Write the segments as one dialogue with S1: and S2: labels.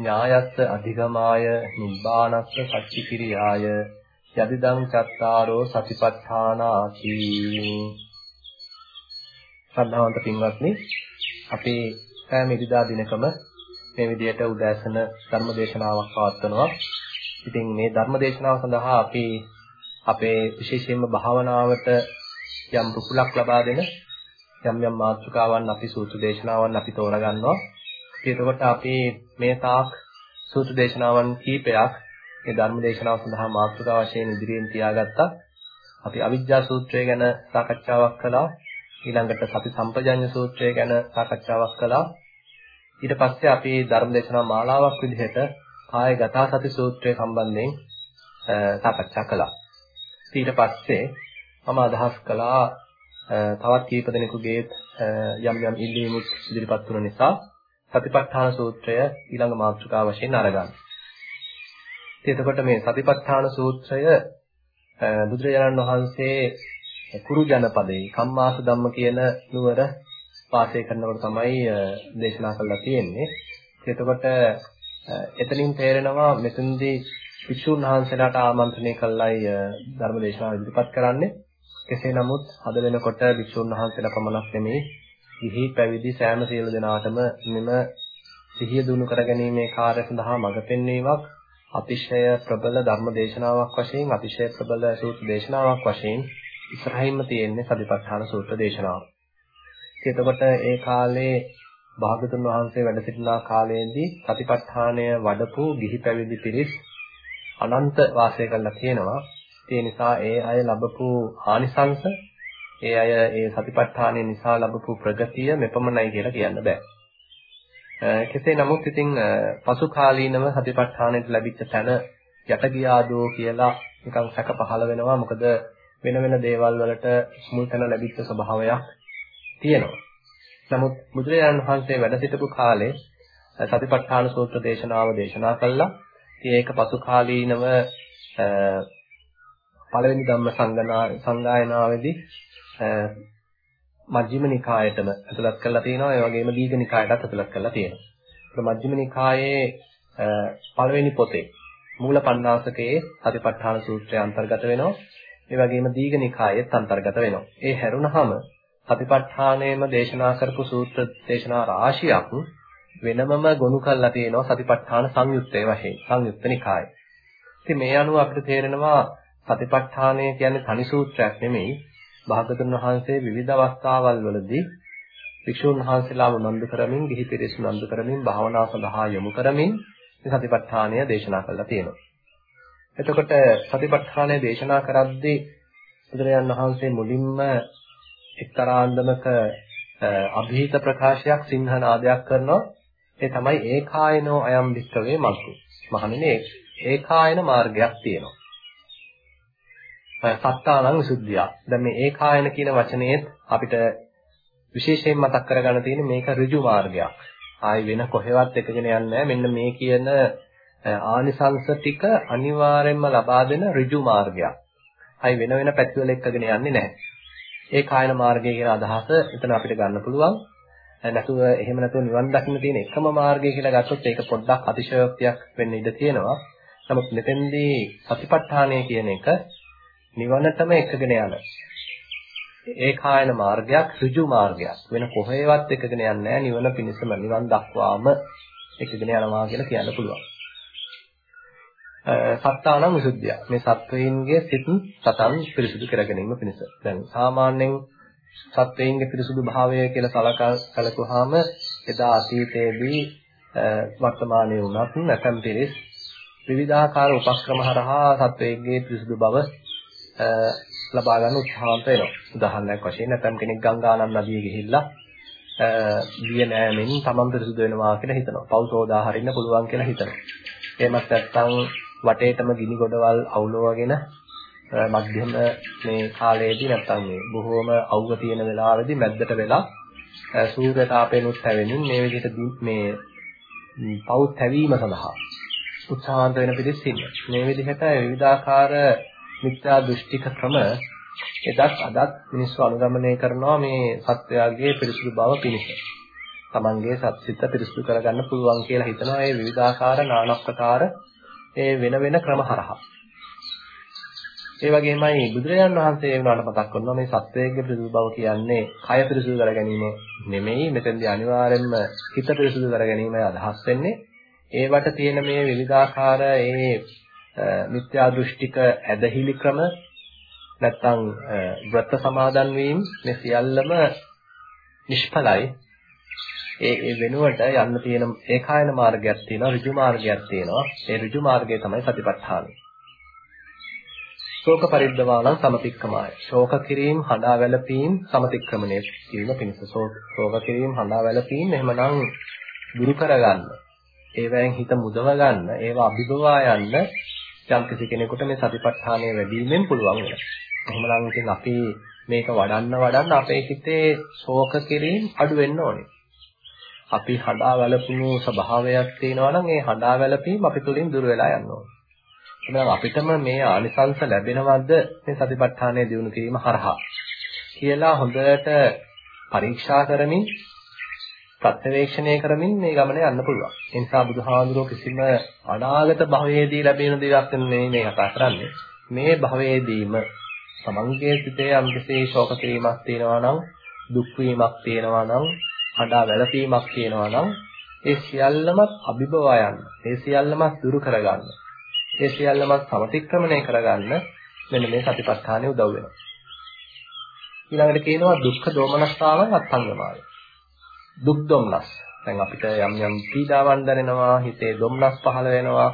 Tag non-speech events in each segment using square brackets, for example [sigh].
S1: ඥායස්ස අධිගමාය නිබ්බානස්ස සච්චිකිරියාය යදිදං චත්තාරෝ සතිපට්ඨානාති සද්ධාවන්ත පින්වත්නි අපේ සෑම ඉරිදා දිනකම මේ විදිහට උදෑසන ධර්ම දේශනාවක් පවත්වනවා. ඉතින් මේ ධර්ම දේශනාව සඳහා අපි අපේ විශේෂයෙන්ම භාවනාවට යම් රුකුලක් ලබා දෙන යම් යම් මාතෘකාවන් අපි සූත්‍ර දේශනාවන් අපි තෝරගන්නවා. එතකොට අපි මේ තාක් සූත්‍ර දේශනාවන් කීපයක් මේ ධර්ම දේශනාව සඳහා මාතෘකා වශයෙන් ඉදිරියෙන් තියාගත්තා. අපි අවිජ්ජා සූත්‍රය ගැන සාකච්ඡාවක් කළා. ඊළඟට සති සම්පජඤ්ඤ සූත්‍රය ගැන සාකච්ඡාවක් කළා. ඊට පස්සේ අපි ධර්ම දේශනා මාලාවක් විදිහට කායගත සති සූත්‍රය සම්බන්ධයෙන් සාකච්ඡා කළා. ඊට පස්සේ මම අදහස් කළා තවත් කීප දෙනෙකුගේ යම් යම් ඉල්ලීමුත් ඉදිරිපත් වුණ නිසා සතිපට්ඨාන සූත්‍රය ඊළඟ මාතෘකාව වශයෙන් අරගන්න. එතකොට මේ සතිපට්ඨාන සූත්‍රය බුදුරජාණන් වහන්සේ කුරු ජනපදයේ කම්මාස ධම්ම කියන නුවර වාසය කරනකොට තමයි දේශනා කරලා තියෙන්නේ. එතකොට එතනින් තේරෙනවා මෙතනදී වික්ෂුන් වහන්සේලාට ආමන්ත්‍රණය කළයි ධර්ම දේශනාව ඉදිරිපත් කරන්නේ. කෙසේ නමුත් අද වෙනකොට වික්ෂුන් වහන්සේලා පමණක් නෙමෙයි ගිහි පැවිදි සෑම සියලු දෙනාටම මෙම සිහිය දුණු කරගැනීමේ කාර්ය සඳහා මඟ පෙන්වීමක් අතිශය ප්‍රබල ධර්ම දේශනාවක් වශයෙන් අතිශය ප්‍රබල සූත්‍ර දේශනාවක් වශයෙන් ඉස්සරහින්ම තියෙන්නේ සතිපට්ඨාන සූත්‍ර දේශනාව. එතකොට ඒ කාලේ භාගතුන් වහන්සේ වැඩ සිටිනා කාලයේදී සතිපට්ඨානය වඩපු ගිහි පැවිදි පිරිස් අනන්ත වාසය කරලා තියෙනවා. ඒ නිසා ඒ අය ලැබපු ආනිසංස ඒ අය ඒ සතිපට්ඨානය නිසා ලැබපු ප්‍රගතිය මෙපමණයි කියලා කියන්න බෑ. කෙසේ නමුත් ඉතින් පසු කාලීනව සතිපට්ඨානයට ලැබිච්ච තැන යට ගියාදෝ කියලා නිකන් සැක පහළ වෙනවා. මොකද වෙන වෙන දේවල් වලට මුල් තැන ලැබිච්ච ස්වභාවයක් තියෙනවා. නමුත් බුදුරජාණන් වහන්සේ වැඩ සිටපු කාලේ සතිපට්ඨාන සූත්‍ර දේශනාව දේශනා කළා. ඉතින් ඒක පසු කාලීනව පළවෙනි ධම්ම සංගායනාවේදී මජ්ක්‍ධිම නිකායටම ඇතුළත් කරලා තියෙනවා. ඒ වගේම දීඝ නිකායටත් ඇතුළත් කරලා තියෙනවා. ඒක මජ්ක්‍ධිම නිකායේ පළවෙනි පොතේ මූල පණ්ණාසකයේ සතිපට්ඨාන සූත්‍රය අන්තර්ගත වෙනවා. ඒ වගේම දීඝ නිකායෙත් අන්තර්ගත වෙනවා. ඒ හැරුණාම සතිපට්ඨානයේම දේශනා කරපු සූත්‍ර දේශනා රාශියක් වෙනමම ගොනු කරලා තියෙනවා සතිපට්ඨාන සංයුත්තේ වශයෙන් සංයුත්ත නිකාය. ඉතින් මේ අනුව අපිට තේරෙනවා සතිපට්ඨානය කියන්නේ තනි සූත්‍රයක් නෙමෙයි භාගතුන් වහන්සේ විවිධ අවස්ථාවල් වලදී වික්ෂුන් වහන්සේලාව උනන්දු කරමින්, ගිහි පිරිස් උනන්දු කරමින්, භාවනා සඳහා යොමු කරමින් මේ සතිපට්ඨානය දේශනා කළා තියෙනවා. එතකොට සතිපට්ඨානය දේශනා කරද්දී බුදුරජාන් වහන්සේ මුලින්ම එක්තරා අන්දමක અભීත ප්‍රකාශයක් සිංහනාදයක් කරනවා. ඒ තමයි ඒකායනෝ අයම් වික්කවේ මග්ගෝ. මහණෙනි ඒකායන මාර්ගයක් තියෙනවා. සත්තානං විසුද්ධිය. දැන් මේ ඒකායන කියන වචනේත් අපිට විශේෂයෙන් මතක් කරගන්න තියෙන්නේ මේක ඍජු මාර්ගයක්. ආයි වෙන කොහෙවත් එකගෙන යන්නේ මෙන්න මේ කියන ආනිසංස ටික අනිවාර්යයෙන්ම ලබා දෙන ඍජු මාර්ගයක්. ආයි වෙන වෙන පැතිවල එකගෙන යන්නේ නැහැ. ඒ කායන මාර්ගය කියන අදහස එතන අපිට ගන්න පුළුවන්. නැතුව එහෙම නැතුව නිවන් දකින්න තියෙන එකම මාර්ගය කියලා ගත්තොත් ඒක පොඩ්ඩක් අතිශයෝක්තියක් වෙන්න ඉඩ තියෙනවා. නමුත් මෙතෙන්දී සතිපට්ඨානය කියන එක නිවනටම එකගෙන යන. ඒකායන මාර්ගයක් ඍජු මාර්ගයක්. වෙන කොහේවත් එකගෙන යන්නේ නැහැ. නිවන පිණිසම නිවන් දක්වාම එකගෙන යනවා කියලා කියන්න පුළුවන්. සත්තානං විසුද්ධිය. මේ සත්වයින්ගේ සිත් සතන් පිරිසුදු කර ගැනීම පිණිස. දැන් සාමාන්‍යයෙන් සත්වයින්ගේ පිරිසුදු භාවය කියලා සලකා කලකුවාම එදා අතීතයේදී වර්තමානයේ වුණත් නැතම් පිරිස් විවිධාකාර උපක්‍රම හරහා සත්වයින්ගේ පිරිසුදු බව ලබා ගන්න උත්සාහන්ත වෙනවා. උදාහරණයක් වශයෙන් නැත්නම් කෙනෙක් ගංගානම් නදියේ ගිහිල්ලා බිය නෑමෙන් තමන් පිරිසුදු වෙනවා කියලා හිතනවා. පව් සෝදා හරින්න පුළුවන් කියලා හිතනවා. එහෙමත් නැත්නම් වටේටම ගිනි ගොඩවල් අවුලවගෙන මධ්‍යම මේ කාලයේදී නැත්තම් මේ බොහෝම අවුව තියෙන වෙලාවෙදී මැද්දට වෙලා සූර්ය තාපයෙන්ුත් හැවෙනින් මේ විදිහට මේ පව් තැවීම සඳහා උත්සාහන්ත වෙන පිළිස් ඉන්නේ. මේ විදිහට විවිධාකාර මිත්‍යා දෘෂ්ටික ක්‍රම එදත් අදත් මිනිස්සු අනුගමනය කරනවා මේ සත්වයාගේ පිරිසුදු බව පිණිස. තමන්ගේ සත්‍සිත පිරිසුදු කරගන්න පුළුවන් කියලා හිතනවා මේ විවිධාකාර নানা ප්‍රකාර ඒ වෙන වෙන ක්‍රම හරහා. ඒ වගේමයි බුදුරජාන් වහන්සේ වුණාට මතක් කරනවා මේ සත්වයේ පිරිසුදු බව කියන්නේ කය පිරිසුදු කර ගැනීම නෙමෙයි මෙතෙන්දී අනිවාර්යෙන්ම හිත පිරිසුදු කර ගැනීම අදහස් වෙන්නේ. ඒවට තියෙන මේ විවිධාකාර ඒ මිත්‍යා දෘෂ්ටික ඇදහිලි ක්‍රම නැත්තම් ව්‍රත සමාදන් වීම මේ සියල්ලම නිෂ්ඵලයි. ඒ ඒ වෙනුවට යන්න තියෙන ඒකායන මාර්ගයක් තියෙනවා ඍජු මාර්ගයක් තියෙනවා. ඒ ඍජු මාර්ගය තමයි සතිපට්ඨානයි. ශෝක පරිද්දවාණං සමතික්කමාය. ශෝක කිරීම, හඬා වැළපීම් සමතික්‍රමණය කිරීම පිණිස. ශෝක කිරීම, හඬා වැළපීම් එහෙමනම් දුරු කරගන්න. ඒවෙන් හිත මුදව ගන්න, ඒවා අභිභවා යන්න යම් කිසි කෙනෙකුට මේ සතිපට්ඨානය වැඩිවීමෙන් පුළුවන් වෙනවා. එහෙමනම් ඉතින් අපි මේක වඩන්න වඩන්න අපේ හිතේ ශෝක කිරීම අඩු වෙන්න ඕනේ. අපි හඬා වැළපුණු ස්වභාවයක් තියෙනවා නම් ඒ හඬා වැළපීම අපි තුලින් දුර වෙලා යන්න ඕනේ. එහෙනම් අපිටම මේ ආනිසංස ලැබෙනවද මේ සතිපට්ඨානය දිනු කිරීම හරහා කියලා හොඳට පරීක්ෂා කරමින් ප්‍රත්‍යවේක්ෂණය කරමින් මේ ගමන යන්න පුළුවන්. ඒ නිසා බුදුහාඳුරෝ කිසිම අනාගත භවයේදී ලැබෙන දෙයක් නෙමෙයි මේ කතා කරන්නේ. මේ භවයේදීම සමංගයේ සිටේ යම්කිසි ශෝක කිරීමක් තියෙනවා නම් දුක් වීමක් තියෙනවා නම් හඬා වැළපීමක් තියෙනවා නම් ඒ සියල්ලම අභිබවා යන්න. ඒ සියල්ලම දුරු කරගන්න. ඒ සියල්ලම සමතික්‍රමණය කරගන්න මෙන්න මේ සතිපට්ඨානෙ උදව් වෙනවා. ඊළඟට කියනවා දුක්ඛ දෝමනස්තාවන් අත්ංගමාය. දුක් දොම්නස්. දැන් අපිට යම් යම් පීඩාවන් දැනෙනවා, හිතේ දොම්නස් පහළ වෙනවා.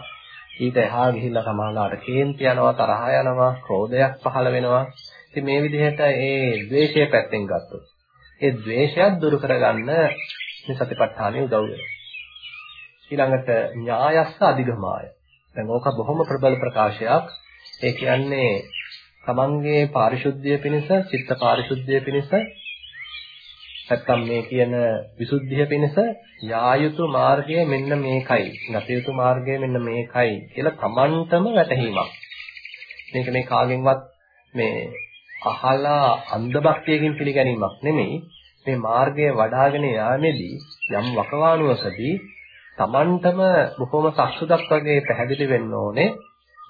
S1: ඊට එහා ගිහිල්ලා සමාලාට කේන්ති යනවා, තරහ යනවා, ක්‍රෝධයක් පහළ වෙනවා. ඉතින් මේ විදිහට ඒ ද්වේෂය පැත්තෙන් ගත්තොත් ඒ ද්වේෂයත් දුරු කරගන්න මේ සතිපට්ඨානෙ උදව් වෙනවා. ඊළඟට ඥායස්ස අධිගමාය. දැන් ඕක බොහොම ප්‍රබල ප්‍රකාශයක්. ඒ කියන්නේ තමන්ගේ පාරිශුද්ධිය පිණිස, චිත්ත පාරිශුද්ධිය පිණිස නැත්තම් මේ කියන විසුද්ධිය පිණිස යායුතු මාර්ගය මෙන්න මේකයි. ගත යුතු මාර්ගය මෙන්න මේකයි කියලා තමන්ටම වැටහීමක්. මේක මේ කාගෙන්වත් මේ අහලා අන්ධභක්තියකින් පිළිගැනීමක් නෙමෙයි. මේ මාර්ගය වඩ아가න යාමේදී යම් වකවානුවකදී Tamanටම බොහොම සක්සුදක් වගේ පැහැදිලි වෙන්න ඕනේ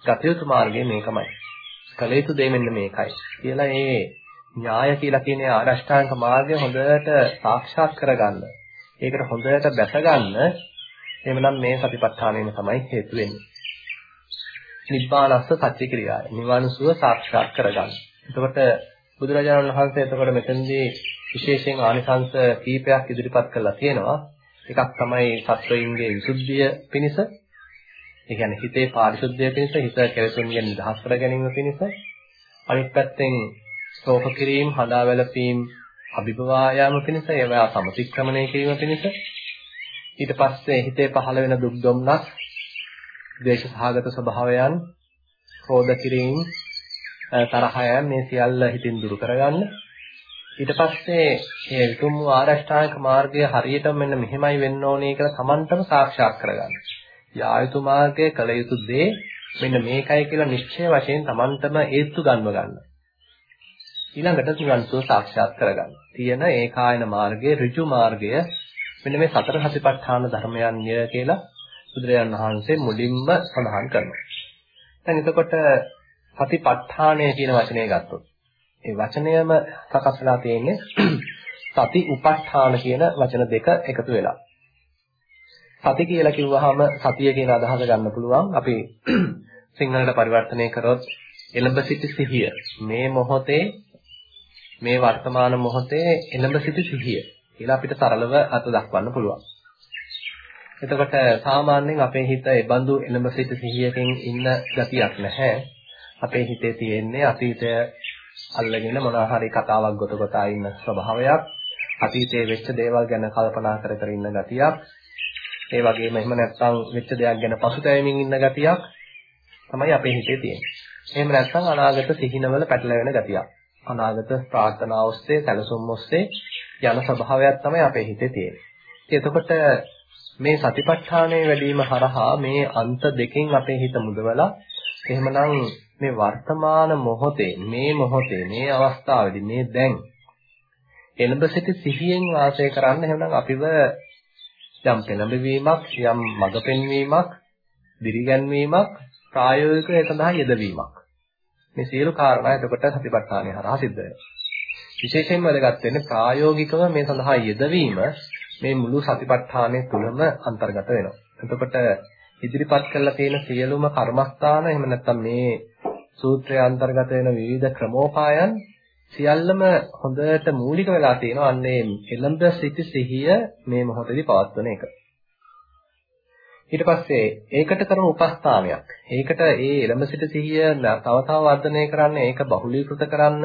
S1: ගත යුතු මාර්ගය මේකමයි. කළ යුතු දේ මෙන්න මේකයි. කියලා ඒ න්‍යාය කියලා කියන ආරෂ්ඨාංග මාර්ගය හොඳට සාක්ෂාත් කරගන්න. ඒකට හොඳට බැසගන්න එහෙමනම් මේ සතිපට්ඨානයම තමයි හේතු වෙන්නේ. නිබ්බානස්ස සත්‍ය ක්‍රියාව. නිවන සුව සාක්ෂාත් කරගන්න. එතකොට බුදුරජාණන් වහන්සේ එතකොට මෙතනදී විශේෂයෙන් ආනිසංස කීපයක් ඉදිරිපත් කරලා තියෙනවා. එකක් තමයි සත්වයින්ගේ විසුද්ධිය පිණිස. ඒ කියන්නේ හිතේ පාරිශුද්ධිය පිණිස, හිත කෙලෙසුන්ගෙන් නිදහස් කර ගැනීම පිණිස. අනිත් පැත්තෙන් ශෝක කිරීම, හදා වැළපීම්, අභිභවා යාම පිණිස, ඒවා සමතික්‍රමණය කිරීම පිණිස. ඊට පස්සේ හිතේ පහළ වෙන දුක් දුම්නස්, ද්වේෂ සහගත ස්වභාවයන්, ක්‍රෝධ කිරීම, තරහ යන මේ සියල්ල හිතින් දුරු කරගන්න. ඊට පස්සේ මේ විතුම් වූ ආරෂ්ඨායක මාර්ගය හරියටම මෙන්න මෙහෙමයි වෙන්න ඕනේ කියලා Tamanටම සාක්ෂාත් කරගන්න. යායුතු මාර්ගයේ කළ යුතු දේ මෙන්න මේකයි කියලා නිශ්චය වශයෙන් Tamanටම හේතු ගන්ව ගන්න. ඊළඟට නිවන්සෝ සාක්ෂාත් කරගන්න. තියෙන ඒකායන මාර්ගයේ ඍජු මාර්ගය මෙන්න මේ සතර සතිපට්ඨාන ධර්මයන්ය කියලා බුදුරජාණන් වහන්සේ මුලින්ම සඳහන් කරනවා. දැන් එතකොට සතිපට්ඨානය කියන වචනය ගත්තොත් ඒ වචනයම සකස් වෙලා තියෙන්නේ [clears throat] සති උප ဋ ාණ කියන වචන දෙක එකතු වෙලා. සති කියලා කිව්වහම සතිය කියන අදහස ගන්න පුළුවන්. අපි [clears throat] සිංහලට පරිවර්තනය කරොත් එළඹ සිටි සිහිය. මේ මොහොතේ මේ වර්තමාන මොහොතේ එළඹ සිටි සිහිය කියලා අපිට සරලව අත දක්වන්න පුළුවන්. එතකොට සාමාන්‍යයෙන් අපේ හිත ඒ බඳු එළඹ සිටි සිහියකින් ඉන්න ගතියක් නැහැ. අපේ හිතේ තියෙන්නේ අතීතය අල්ලගෙන මොනවා හරි කතාවක් ගොත ගොතා ඉන්න ස්වභාවයක් අතීතයේ වෙච්ච දේවල් ගැන කල්පනා කර කර ඉන්න ගතියක් ඒ වගේම එහෙම නැත්නම් වෙච්ච දෙයක් ගැන පසුතැවෙමින් ඉන්න ගතියක් තමයි අපේ හිතේ තියෙන්නේ. එහෙම නැත්නම් අනාගත සිහිනවල පැටලෙන ගතියක්. අනාගත ප්‍රාර්ථනා ඔස්සේ, සැලසුම් ඔස්සේ යන ස්වභාවයක් තමයි අපේ හිතේ තියෙන්නේ. එතකොට මේ සතිපට්ඨානයේ වැඩිම හරහා මේ අන්ත දෙකෙන් අපේ හිත මුදවලා එහෙමනම් මේ වර්තමාන මොහොතේ මේ මොහොතේ මේ අවස්ථාවේදී මේ දැන් එළඹ සිටි සිහියෙන් වාසය කරන්න එහෙනම් අපිව යම් පෙළඹවීමක් යම් මඟ පෙන්වීමක් දිරිගැන්වීමක් ප්‍රායෝගිකව ඒ සඳහා යෙදවීමක් මේ සියලු කාරණා එතකොට සතිපට්ඨානය හරහා සිද්ධ වෙනවා. විශේෂයෙන්ම වැදගත් වෙන්නේ ප්‍රායෝගිකව මේ සඳහා යෙදවීම මේ මුළු සතිපට්ඨානය තුළම අන්තර්ගත වෙනවා. එතකොට ඉදිරිපත් කරලා තියෙන සියලුම කර්මස්ථාන එහෙම නැත්නම් මේ සූත්‍රය අන්තර්ගත වෙන විවිධ ක්‍රමෝපායන් සියල්ලම හොඳට මූලික වෙලා තියෙනවා. අන්නේ එළඹ සිටි සිහිය මේ මොහොතේදී පවත්වන එක. ඊට පස්සේ ඒකට කරන උපස්ථානයක්. ඒකට ඒ එළඹ සිටි සිහිය තව තව වර්ධනය කරන්න, ඒක බහුලීකృత කරන්න,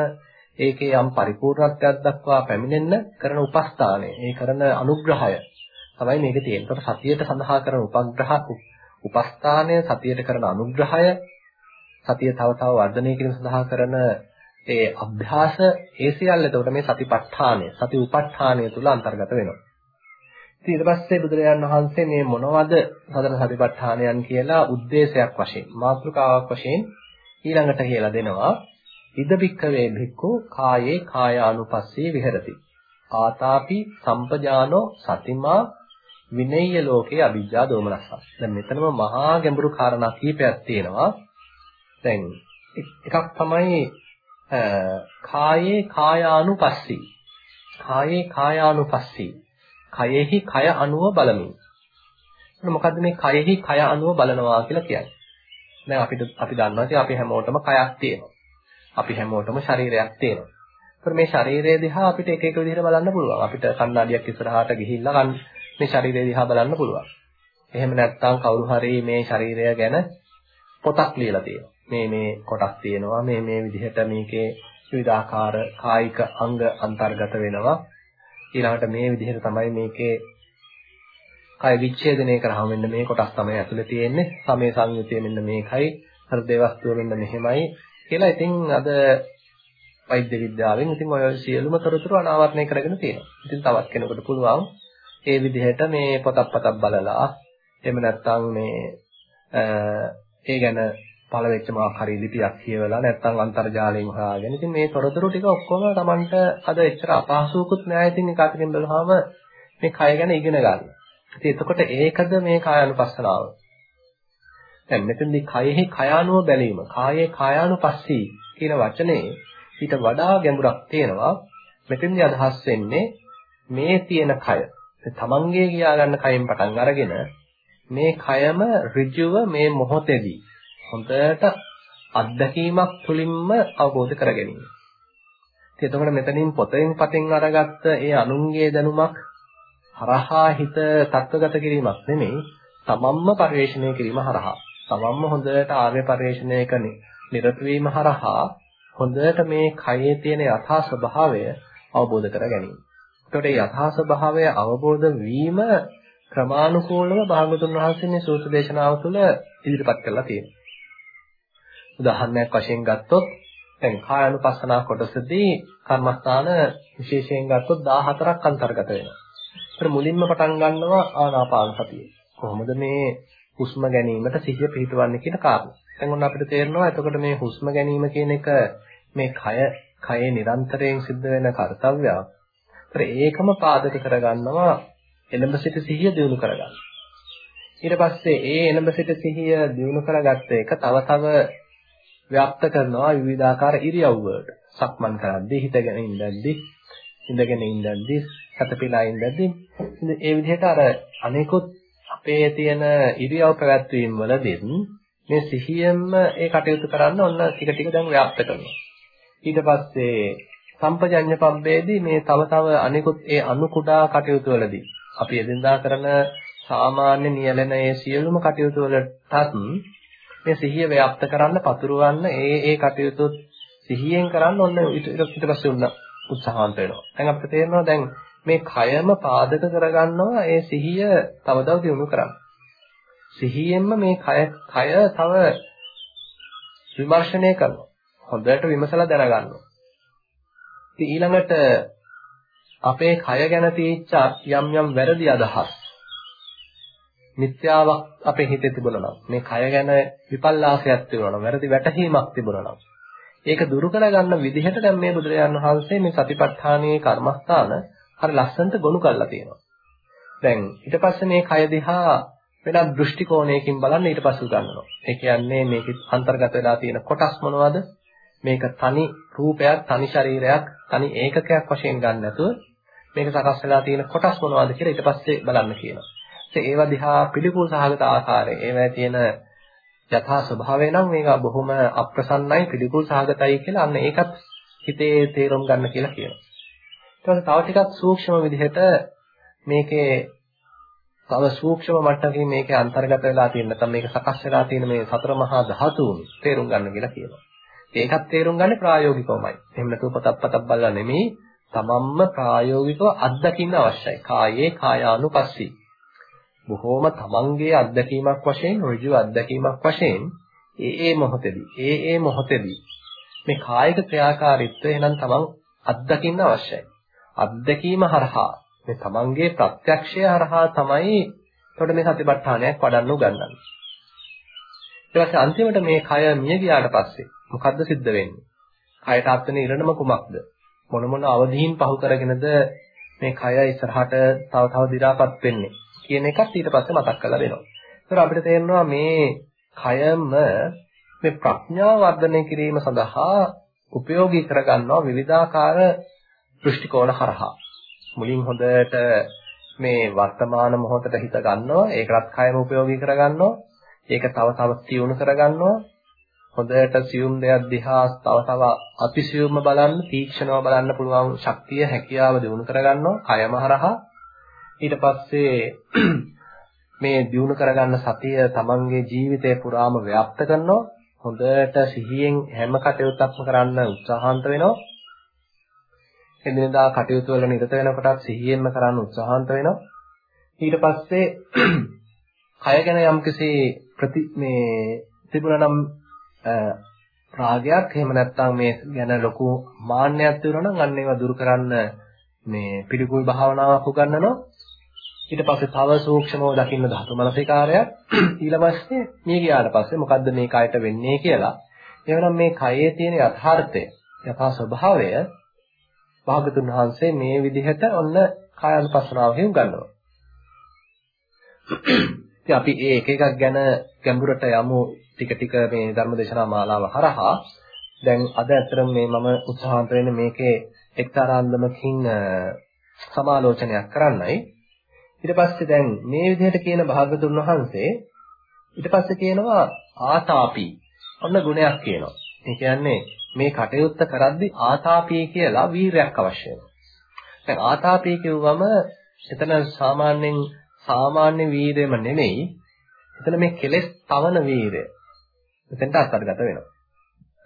S1: ඒකේ යම් පරිපූර්ණත්වයක් දක්වා පැමිණෙන්න කරන උපස්ථානය, ඒ කරන අනුග්‍රහය තමයි මේකේ තියෙන්නේ. ඒකට සතියට සඳහා කරන උපග්‍රහ උපස්ථානය, සතියට කරන අනුග්‍රහය, සතිය තව තව වර්ධනය කිරීම සඳහා කරන ඒ අභ්‍යාස ඒ සියල්ල එතකොට මේ සතිපට්ඨානය සති උපට්ඨානය තුල අන්තර්ගත වෙනවා. ඊට පස්සේ බුදුරජාන් වහන්සේ මේ මොනවද සතර සතිපට්ඨානයන් කියලා ಉದ್ದೇಶයක් වශයෙන් මාතෘකාවක් වශයෙන් ඊළඟට කියලා දෙනවා. ඉද බික්කවේ භික්ඛු කායේ කායානුපස්සී විහෙරති. ආතාපි සම්පජානෝ සතිමා විනේය ලෝකේ අවිජ්ජා දෝමනස්සස්. දැන් මෙතනම මහා ගැඹුරු කාරණා කීපයක් තියෙනවා. දැන් එකක් තමයි කායේ කායානුපස්සී. කායේ කායානුපස්සී. කයෙහි කය අනුව බලමින්. මොකද්ද මේ කයෙහි කය අනුව බලනවා කියලා කියන්නේ? දැන් අපිට අපි දන්නවා ඉතින් අපි හැමෝටම කයක් තියෙනවා. අපි හැමෝටම ශරීරයක් තියෙනවා. ඒත් මේ ශරීරය දිහා අපිට එක එක විදිහට බලන්න පුළුවන්. අපිට කණ්ණාඩියක් ඉස්සරහට ගිහිල්ලා මේ ශරීරය දිහා බලන්න පුළුවන්. එහෙම නැත්නම් කවුරු හරි මේ ශරීරය ගැන පොතක් ලියලා තියෙනවා. මේ මේ කොටස් තියෙනවා මේ මේ විදිහට මේකේ විවිධාකාර කායික අංග අන්තර්ගත වෙනවා ඊළඟට මේ විදිහට තමයි මේකේ කය විච්ඡේදනය කරාම මෙන්න මේ කොටස් තමයි ඇතුලේ තියෙන්නේ සමේ සංයුතිය මෙන්න මේකයි හෘදේ වස්තුව මෙන්න මෙහෙමයි කියලා ඉතින් අද වෛද්‍ය විද්‍යාවෙන් ඉතින් ඔය සියලුම තොරතුරු අනාවරණය කරගෙන තියෙනවා. ඉතින් තවත් කෙනෙකුට පුළුවන් ඒ විදිහට මේ පොතක් පතක් බලලා එහෙම නැත්නම් මේ ඒ ගැන පළ වෙච්ච මොකක් හරි ලිපියක් කියවලා නැත්නම් අන්තර්ජාලයෙන් හොයාගෙන ඉතින් මේ තොරතුරු ටික ඔක්කොම Tamanට අද එච්චර අපහසුකුත් නෑ ඉතින් එක අතකින් බලුවාම මේ කය ගැන ඉගෙන ගන්න. ඉතින් එතකොට ඒකද මේ කායानुපස්සනාව. දැන් මෙතනදී කයෙහි කයානුව බැලීම, කායේ කායානුපස්සී කියන වචනේ ඊට වඩා ගැඹුරක් තියෙනවා. මෙතෙන්දී අදහස් වෙන්නේ මේ තියෙන කය. තමන්ගේ කියා ගන්න කයෙන් පටන් අරගෙන මේ කයම ඍජුව මේ මොහොතේදී හොඳට අත්දැකීමක් තුලින්ම අවබෝධ කර ගැනීම. ඉතින් එතකොට මෙතනින් පොතෙන් පතෙන් අරගත්ත ඒ අනුන්ගේ දැනුමක් හරහා හිත තත්වගත කිරීමක් නෙමෙයි තමන්ම පරිශ්‍රණය කිරීම හරහා තමන්ම හොඳට ආර්ය පරිශ්‍රණයක නිරත වීම හරහා හොඳට මේ කයේ තියෙන යථා ස්වභාවය අවබෝධ කර ගැනීම. එතකොට මේ යථා ස්වභාවය අවබෝධ වීම ක්‍රමානුකූලව භාගතුන් වහන්සේ මේ සූත්‍ර දේශනාව තුළ ඉදිරිපත් කරලා තියෙනවා. උදාහරණයක් වශයෙන් ගත්තොත් දැන් කායानुපස්සනා කොටසදී කර්මස්ථාන විශේෂයෙන් ගත්තොත් 14ක් අන්තර්ගත වෙනවා. ඒතර මුලින්ම පටන් ගන්නවා ආනාපාන සතිය. කොහොමද මේ හුස්ම ගැනීමට සිහිය පිහිටවන්නේ කියන කාරණා. දැන් ඔන්න අපිට තේරෙනවා එතකොට මේ හුස්ම ගැනීම කියන එක මේ කය කයේ නිරන්තරයෙන් සිද්ධ වෙන කාර්යයක්. ඒතර ඒකම පාදක කරගන්නවා එළඹ සිට සිහිය දිනු කරගන්න. ඊට පස්සේ ඒ එළඹ සිට සිහිය දිනු කරගත්ත එක තව තව ව්‍යාප්ත කරනවා විවිධාකාර ඉරියව් වලට. සක්මන් කරද්දී හිතගෙන ඉඳද්දී ඉඳගෙන ඉඳද්දී සතපිලා ඉඳද්දී ඒ විදිහට අර අනිකුත් අපේ තියෙන ඉරියව් පැවැත්වීම් වලදී මේ සිහියෙන්ම ඒ කටයුතු කරන්න ඔන්න ටික ටික දැන් ව්‍යාප්ත කරනවා. ඊට පස්සේ සම්පජඤ්ඤ පබ්බේදී මේ තව තව අනිකුත් ඒ අනු කුඩා කටයුතු වලදී අපි එදිනදා කරන සාමාන්‍ය නියැලෙන ඒ සියලුම කටයුතු වලටත් මේ සිහිය ව්‍යාප්ත කරන්න පතුරවන්න ඒ ඒ කටයුතු සිහියෙන් කරන්න ඔන්න ඊට පස්සේ උන්න උත්සාහන්ත වෙනවා. දැන් අපිට තේරෙනවා දැන් මේ කයම පාදක කරගන්නවා ඒ සිහිය තව තව දියුණු කරන්න. සිහියෙන්ම මේ කය කය තව විමර්ශනය කරනවා. හොඳට විමසලා දැනගන්නවා. ඉතින් ඊළඟට අපේ කය ගැන තියෙච්ච යම් යම් වැරදි අදහස් මිත්‍යාවක් අපේ හිතේ තිබුණා නම් මේ කය ගැන විපල්ලාසයක් තිබුණා නම් වැරදි වැටහීමක් තිබුණා නම් ඒක දුරු කරගන්න විදිහට දැන් මේ බුදුරජාණන් වහන්සේ මේ සතිපට්ඨානයේ කර්මස්ථාන හරි ලස්සනට ගොනු කරලා තියෙනවා. දැන් ඊට පස්සේ මේ කය දිහා වෙනත් දෘෂ්ටි කෝණයකින් බලන්න ඊට පස්සේ උගන්වනවා. ඒ කියන්නේ මේකේ අන්තර්ගත වෙලා තියෙන කොටස් මොනවද? මේක තනි රූපයක්, තනි ශරීරයක්, තනි ඒකකයක් වශයෙන් ගන්න නැතුව මේක සකස් වෙලා තියෙන කොටස් මොනවද කියලා ඊට පස්සේ බලන්න කියනවා. ඒ ඒවා දිහා පිළිකුල් සහගත ආකාරය, ඒවැය තියෙන යථා ස්වභාවය නම් මේක බොහොම අප්‍රසන්නයි, පිළිකුල් සහගතයි කියලා අන්න ඒකත් හිතේ තේරුම් ගන්න කියලා කියනවා. ඊට පස්සේ තව ටිකක් සූක්ෂම විදිහට මේකේ තව සූක්ෂම මට්ටමකින් මේකේ අන්තර්ගත වෙලා තියෙන නැත්නම් මේක සකස් වෙලා තියෙන මේ සතර මහා ධාතුන් තේරුම් ගන්න කියලා කියනවා. ඒකත් තේරුම් ගන්න ප්‍රායෝගිකවමයි. එහෙම නැතුව පතක් පතක් බලලා නෙමෙයි තමන්ම ප්‍රායෝගිකව අත්දකින්න අවශ්‍යයි. කායේ කායානුපස්සී. බොහෝම තමන්ගේ අත්දැකීමක් වශයෙන් ඍජු අත්දැකීමක් වශයෙන් ඒ ඒ මොහොතේදී ඒ ඒ මොහොතේදී මේ කායික ක්‍රියාකාරීත්වය එහෙනම් තමන් අත්දකින්න අවශ්‍යයි. අත්දැකීම හරහා මේ තමන්ගේ ප්‍රත්‍යක්ෂය හරහා තමයි එතකොට මේ සතිපට්ඨානයක් වඩන්න උගන්වන්නේ. ඊට පස්සේ අන්තිමට මේ කය මිය ගියාට පස්සේ මොකද්ද සිද්ධ වෙන්නේ? කයට අත්වෙන ඉරණම කුමක්ද? මොන මොන අවධීන් පහු කරගෙනද මේ කය ඉස්සරහට තව තව දි รา පත් වෙන්නේ කියන එකත් ඊට පස්සේ මතක් කරලා දෙනවා. ඒතර අපිට තේරෙනවා මේ කයම මේ ප්‍රඥාව වර්ධනය කිරීම සඳහා උපයෝගී කරගන්නවා විවිධාකාර දෘෂ්ටි කෝණ හරහා. මුලින් හොඳට මේ වර්තමාන මොහොතට හිත ගන්නවා ඒකත් කයම උපයෝගී කරගන්නවා ඒක තව තව තියුණු කරගන්නවා හොඳට සියුම් දෙයක් දිහා තව තව අතිසියුම්ම බලන්න තීක්ෂණව බලන්න පුළුවන් ශක්තිය හැකියාව දිනු කරගන්නවා කයම හරහා ඊට පස්සේ [clears throat] මේ දිනු කරගන්න සතිය තමන්ගේ ජීවිතේ පුරාම ව්‍යාප්ත කරනවා හොඳට සිහියෙන් හැම කටයුත්තක්ම කරන්න උත්සාහන්ත වෙනවා එදිනදා කටයුතු වල නිරත වෙනකොටත් සිහියෙන්ම කරන්න උත්සාහන්ත වෙනවා. ඊට පස්සේ [clears throat] කය ගැන යම්කිසි ප්‍රති මේ තිබුණා නම් රාගයක් එහෙම නැත්නම් මේ ගැන ලොකු මාන්නයක් තිබුණා නම් අන්න ඒවා දුරු කරන්න මේ පිළිකුල් භාවනාවක් උගන්වනවා. ඊට පස්සේ තව සූක්ෂමව දකින්න ධාතු මනසිකාරයක් ඊළඟට මේ ගියාට පස්සේ මොකද්ද මේ කයට වෙන්නේ කියලා. එවනම් මේ කයේ තියෙන යථාර්ථය යථා ස්වභාවය භාගතුන් වහන්සේ මේ විදිහට ඔන්න කායानुපස්සනාවෙන් ගන්නවා. ඉතින් අපි ඒ එක එකක් ගැන ගැඹුරට යමු ටික ටික මේ ධර්මදේශනා මාලාව හරහා. දැන් අද ඇත්තටම මේ මම උත්සාහන්ත වෙන්නේ මේකේ එක්තරා අන්දමකින් සමාලෝචනයක් කරන්නයි. ඊට පස්සේ දැන් මේ විදිහට කියන භාගතුන් වහන්සේ ඊට පස්සේ කියනවා ආතාපි ඔන්න ගුණයක් කියනවා. ඒ කියන්නේ මේ කටයුත්ත කරද්දී ආතාපී කියලා වීරයක් අවශ්‍ය වෙනවා. දැන් ආතාපී කියුවම එතන සාමාන්‍යයෙන් සාමාන්‍ය වීරයම නෙමෙයි. එතන මේ කෙලෙස් තවන වීරය. එතෙන්ට අත්අඩගත වෙනවා.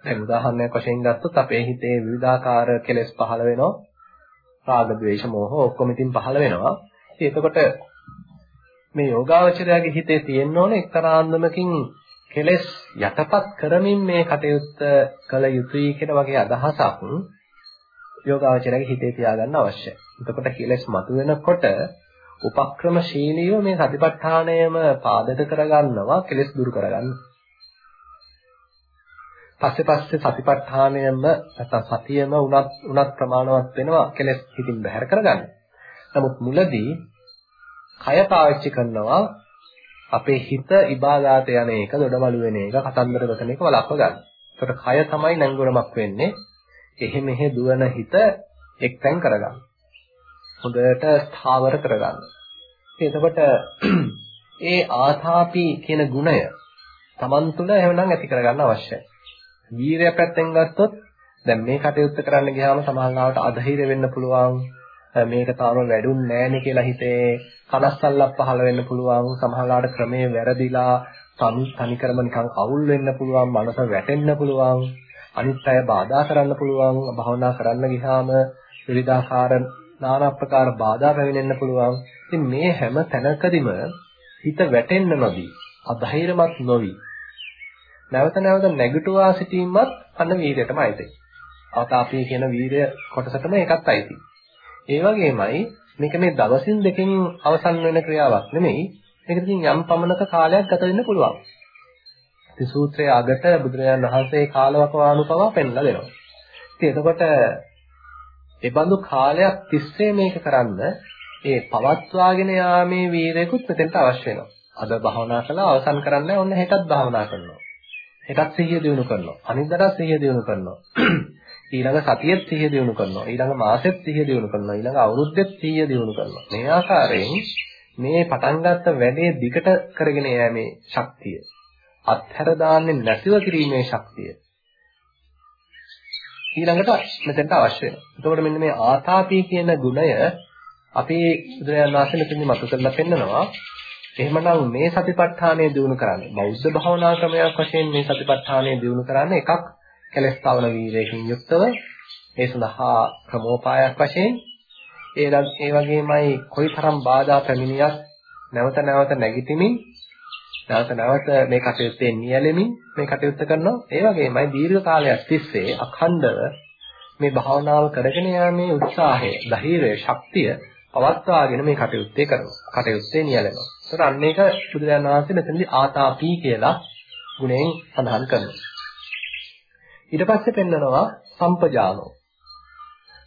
S1: දැන් උදාහරණයක් වශයෙන් ගත්තොත් අපේ හිතේ විවිධාකාර කෙලෙස් පහළ වෙනවා. රාග, ద్వේෂ, මෝහ ඔක්කොම ඉතින් පහළ වෙනවා. ඉතින් එතකොට මේ යෝගාවචරයාගේ හිතේ තියෙන්න ඕනේ එක්තරා අන්දමකින් කෙලෙස් යටපත් කරමින් මේ කටයුත්ත කළ යුතුයි කියන වගේ අදහසක් යෝගාවචරයේ හිතේ තියාගන්න අවශ්‍යයි. එතකොට කෙලෙස් මතුවෙනකොට උපක්‍රමශීලීව මේ සතිපට්ඨානයම පාදක කරගන්නවා කෙලෙස් දුරු කරගන්න. පස්සේ පස්සේ සතිපට්ඨානයම නැත්නම් සතියම උනත් උනත් ප්‍රමාණවත් වෙනවා කෙලෙස් හිතින් බැහැර කරගන්න. නමුත් මුලදී කය පාවිච්චි කරනවා අපේ හිත ඉබාගාත යන එක, දොඩමළු වෙන එක, කතන්දර ගොතන එක වළක්ව ගන්න. ඒකට කය තමයි නැංගුරමක් වෙන්නේ. එහෙ මෙහෙ දුවන හිත එක්තෙන් කරගන්න. හොඳට ස්ථාවර කරගන්න. එතකොට ඒ ආතාපි කියන ගුණය Taman තුල එහෙමනම් ඇති කරගන්න අවශ්‍යයි. වීරය පැත්තෙන් ගත්තොත් දැන් මේ කටයුත්ත කරන්න ගියාම සමාහලාවට අධෛර්ය වෙන්න පුළුවන්. මේක තාම වැඩුන්නේ නැහෙනේ කියලා හිතේ කනස්සල්ලක් පහළ වෙන්න පුළුවන් සමහරවිට ක්‍රමයේ වැරදිලා තනි තනිකරම නිකන් අවුල් වෙන්න පුළුවන් මනස වැටෙන්න පුළුවන් අනිත් අය බාධා කරන්න පුළුවන් භවනා කරන්න ගියාම විවිධාකාර নানা ආකාර බාධා පැමිණෙන්න පුළුවන් ඉතින් මේ හැම තැනකදීම හිත වැටෙන්න නොදී අධෛර්යමත් නොවි නැවත නැවත නැගිටුවා සිටීමත් අන්න වීරයටම අයිතියි. ආතාපිය කියන වීරය කොටසටම ඒකත් අයිතියි. ඒ වගේමයි මේක මේ දවසින් දෙකකින් අවසන් වෙන ක්‍රියාවක් නෙමෙයි. මේකට ඉතින් යම් පමණක කාලයක් ගත වෙන්න පුළුවන්. ඉතින් සූත්‍රයේ අගට බුදුරජාණන් වහන්සේ කාලවකවානුපව පෙන්ලා දෙනවා. ඉතින් එතකොට ඒ බඳු කාලයක් තිස්සේ මේක කරන්න ඒ පවත්වාගෙන යාමේ වීරයෙකුත් මෙතෙන්ට අවශ්‍ය වෙනවා. අද භාවනා කළා අවසන් කරන්න ඕන්න හෙටත් භාවනා කරනවා. හෙටත් සිහිය දිනු කරනවා. අනිද්දාට සිහිය දිනු කරනවා. ඊළඟ සතියෙත් සිහිය දිනු කරනවා. ඊළඟ මාසෙත් සිහිය දිනු කරනවා. ඊළඟ අවුරුද්දෙත් සිහිය දිනු කරනවා. මේ ආකාරයෙන් මේ පටන් ගත්ත වැඩේ දිගට කරගෙන යෑමේ ශක්තිය අත්හැර දාන්නේ නැතිව කිරීමේ ශක්තිය ඊළඟට මෙතෙන්ට අවශ්‍ය වෙනවා. එතකොට මෙන්න මේ ආතාපී කියන ගුණය අපේ බුදුරජාණන් වහන්සේ මෙතනදි මතු කරලා පෙන්නනවා. එහෙමනම් මේ සතිපට්ඨානය දිනු කරන්නේ බෞද්ධ භාවනා ක්‍රමයක් වශයෙන් මේ සතිපට්ඨානය දිනු කරන්නේ එකක් කෙලස් තවන වීරයකින් යුක්තව ඒ සඳහා ක්‍රමෝපායක් වශයෙන් ඒ ඒ වගේමයි කොයිතරම් බාධා පැමිණියත් නැවත නැවත නැගිටිමින් නැවත නැවත මේ කටයුත්තේ නියැලෙමින් මේ කටයුත්ත කරනවා. ඒ වගේමයි දීර්ඝ කාලයක් තිස්සේ අඛණ්ඩව මේ භාවනාව කරගෙන යාමේ උත්සාහය, ධෛර්යය, ශක්තිය පවත්වාගෙන මේ කටයුත්තේ කරනවා. කටයුත්තේ නියැලෙනවා. ඒතර අන්න ඒක බුදුරජාණන් වහන්සේ මෙතනදී ආතාපී කියලා ගුණයෙන් සඳහන් කරනවා. ඊට පස්සේ පෙන්නනවා සම්පජානෝ.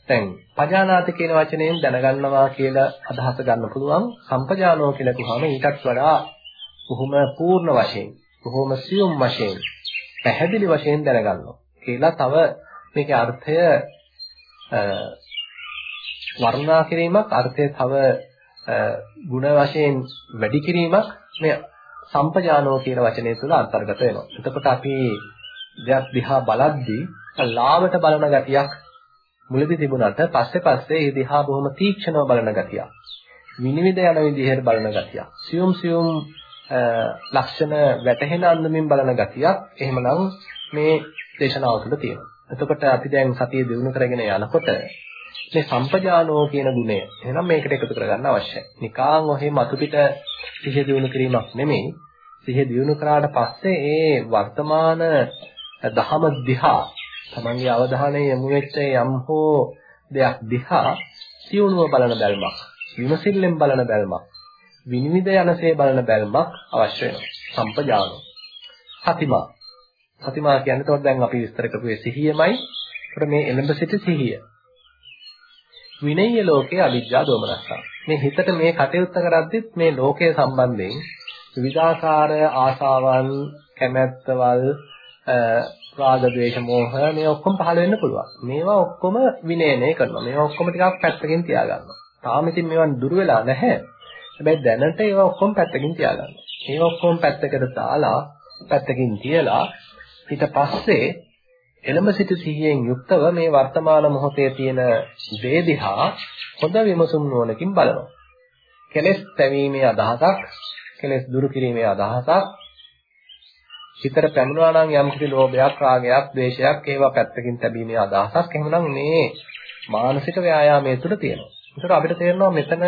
S1: දැන් පජානාති කියන වචනයෙන් දැනගන්නවා කියලා අදහස ගන්න පුළුවන්. සම්පජානෝ කියලා කිව්වම ඊටත් වඩා බොහොම පූර්ණ වශයෙන්, බොහොම සියුම් වශයෙන්, පැහැදිලි වශයෙන් දැනගන්නවා. කියලා තව මේකේ අර්ථය වර්ණනා කිරීමක්, අර්ථය තව ಗುಣ වශයෙන් වැඩි කිරීමක් මේ සම්පජානෝ කියන වචනය තුළ අන්තර්ගත වෙනවා. එතකොට අපි දෙයක් දිහා බලද්දී ලාවට බලන ගතියක් මුලදී තිබුණාට පස්සේ පස්සේ ඒ දිහා බොහොම තීක්ෂණව බලන ගතියක්. විනිවිද යන විදිහට බලන ගතියක්. සියුම් සියුම් ලක්ෂණ වැටහෙන අන්දමින් බලන ගතියක් එහෙමනම් මේ දේශනාව තුළ තියෙනවා. එතකොට අපි දැන් සතිය දිනු කරගෙන යනකොට මේ සම්පජානෝ කියන ගුණය එහෙනම් මේකට එකතු කරගන්න අවශ්‍යයි. නිකාන් ඔහේ මතු පිට සිහිය දිනු කිරීමක් නෙමෙයි. සිහිය දිනු කරාට පස්සේ ඒ වර්තමාන දහම දිහා. තමන්ගේ අවධානය යොමු වෙච්ච යම් හෝ දෙයක් දිහා සියුණුව බලන බැල්මක් විමසිල්ලෙන් බලන බැල්මක් විනිවිද යනසේ බලන බැල්මක් අවශ්‍ය වෙනවා. සම්පජාන. සතිමා. සතිමා කියන්නේ තවත් දැන් අපි විස්තර කරපු සිහියමයි. ඒකට මේ එළඹ සිට සිහිය. විනය්‍ය ලෝකයේ අවිද්‍යාව දෝමනස්සා මේ හිතට මේ කටයුත්ත කරද්දිත් මේ ලෝකයේ සම්බන්ධයෙන් විවිධාකාර ආශාවන් කැමැත්තවල් රාග ద్వේෂ මෝහ මේ ඔක්කොම පහළ වෙන්න පුළුවන්. මේවා ඔක්කොම විනයනය කරනවා. මේවා ඔක්කොම ටිකක් පැත්තකින් තියාගන්නවා. තාම ඉතින් මේවන් දුර වෙලා නැහැ. හැබැයි දැනට ඒවා ඔක්කොම පැත්තකින් තියාගන්නවා. ඒවා ඔක්කොම පැත්තකට දාලා පැත්තකින් තියලා ඊට පස්සේ එළඹ සිට සිහියෙන් යුක්තව මේ වර්තමාන මොහොතේ තියෙන දේ දිහා හොඳ විමසුම් නුවණකින් බලනවා. කෙලෙස් පැවීමේ අදහසක්, කෙලෙස් දුරු කිරීමේ අදහසක්, හිතට පැමුණා නම් යම් කිසි ලෝභයක්, රාගයක්, ද්වේෂයක් ඒවා පැත්තකින් තැබීමේ අදහසක් එහෙනම් මේ මානසික ව්‍යායාමයේ තුල තියෙනවා. ඒකට අපිට තේරෙනවා මෙතන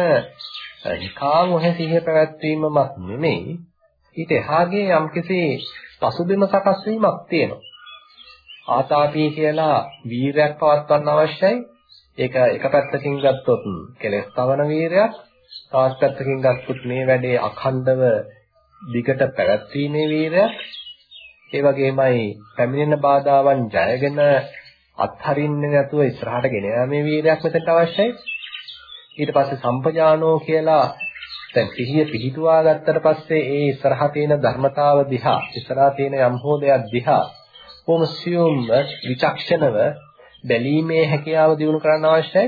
S1: නිකාන් ඔහෙ සිහිය පැවැත්වීමක් නෙමෙයි ඊට එහාගේ යම් කිසි පසුබිම සකස් වීමක් තියෙනවා. ආතාපී කියලා වීරයක් පවත්වන්න අවශ්‍යයි. ඒක එක පැත්තකින් ගත්තොත් කෙලස් තවන වීරයක්, තවත් පැත්තකින් ගත්තොත් මේ වැඩේ අඛණ්ඩව දිගට පැවැත්වීමේ වීරයක්, ඒ වගේමයි පැමිණෙන බාධාවන් ජයගෙන අත්හරින්නේ නැතුව ඉස්සරහට ගෙන යාමේ වීරයක් මෙතනට අවශ්‍යයි. ඊට පස්සේ සම්පජානෝ කියලා දැන් සිහිය පිහිටුවා ගත්තට පස්සේ ඒ ඉස්සරහා තියෙන ධර්මතාව දිහා ඉස්සරහා තියෙන යම් හෝ දෙයක් දිහා කොහොම සියුම්ව විචක්ෂණව බැලීමේ හැකියාව දිනු කරන්න අවශ්‍යයි.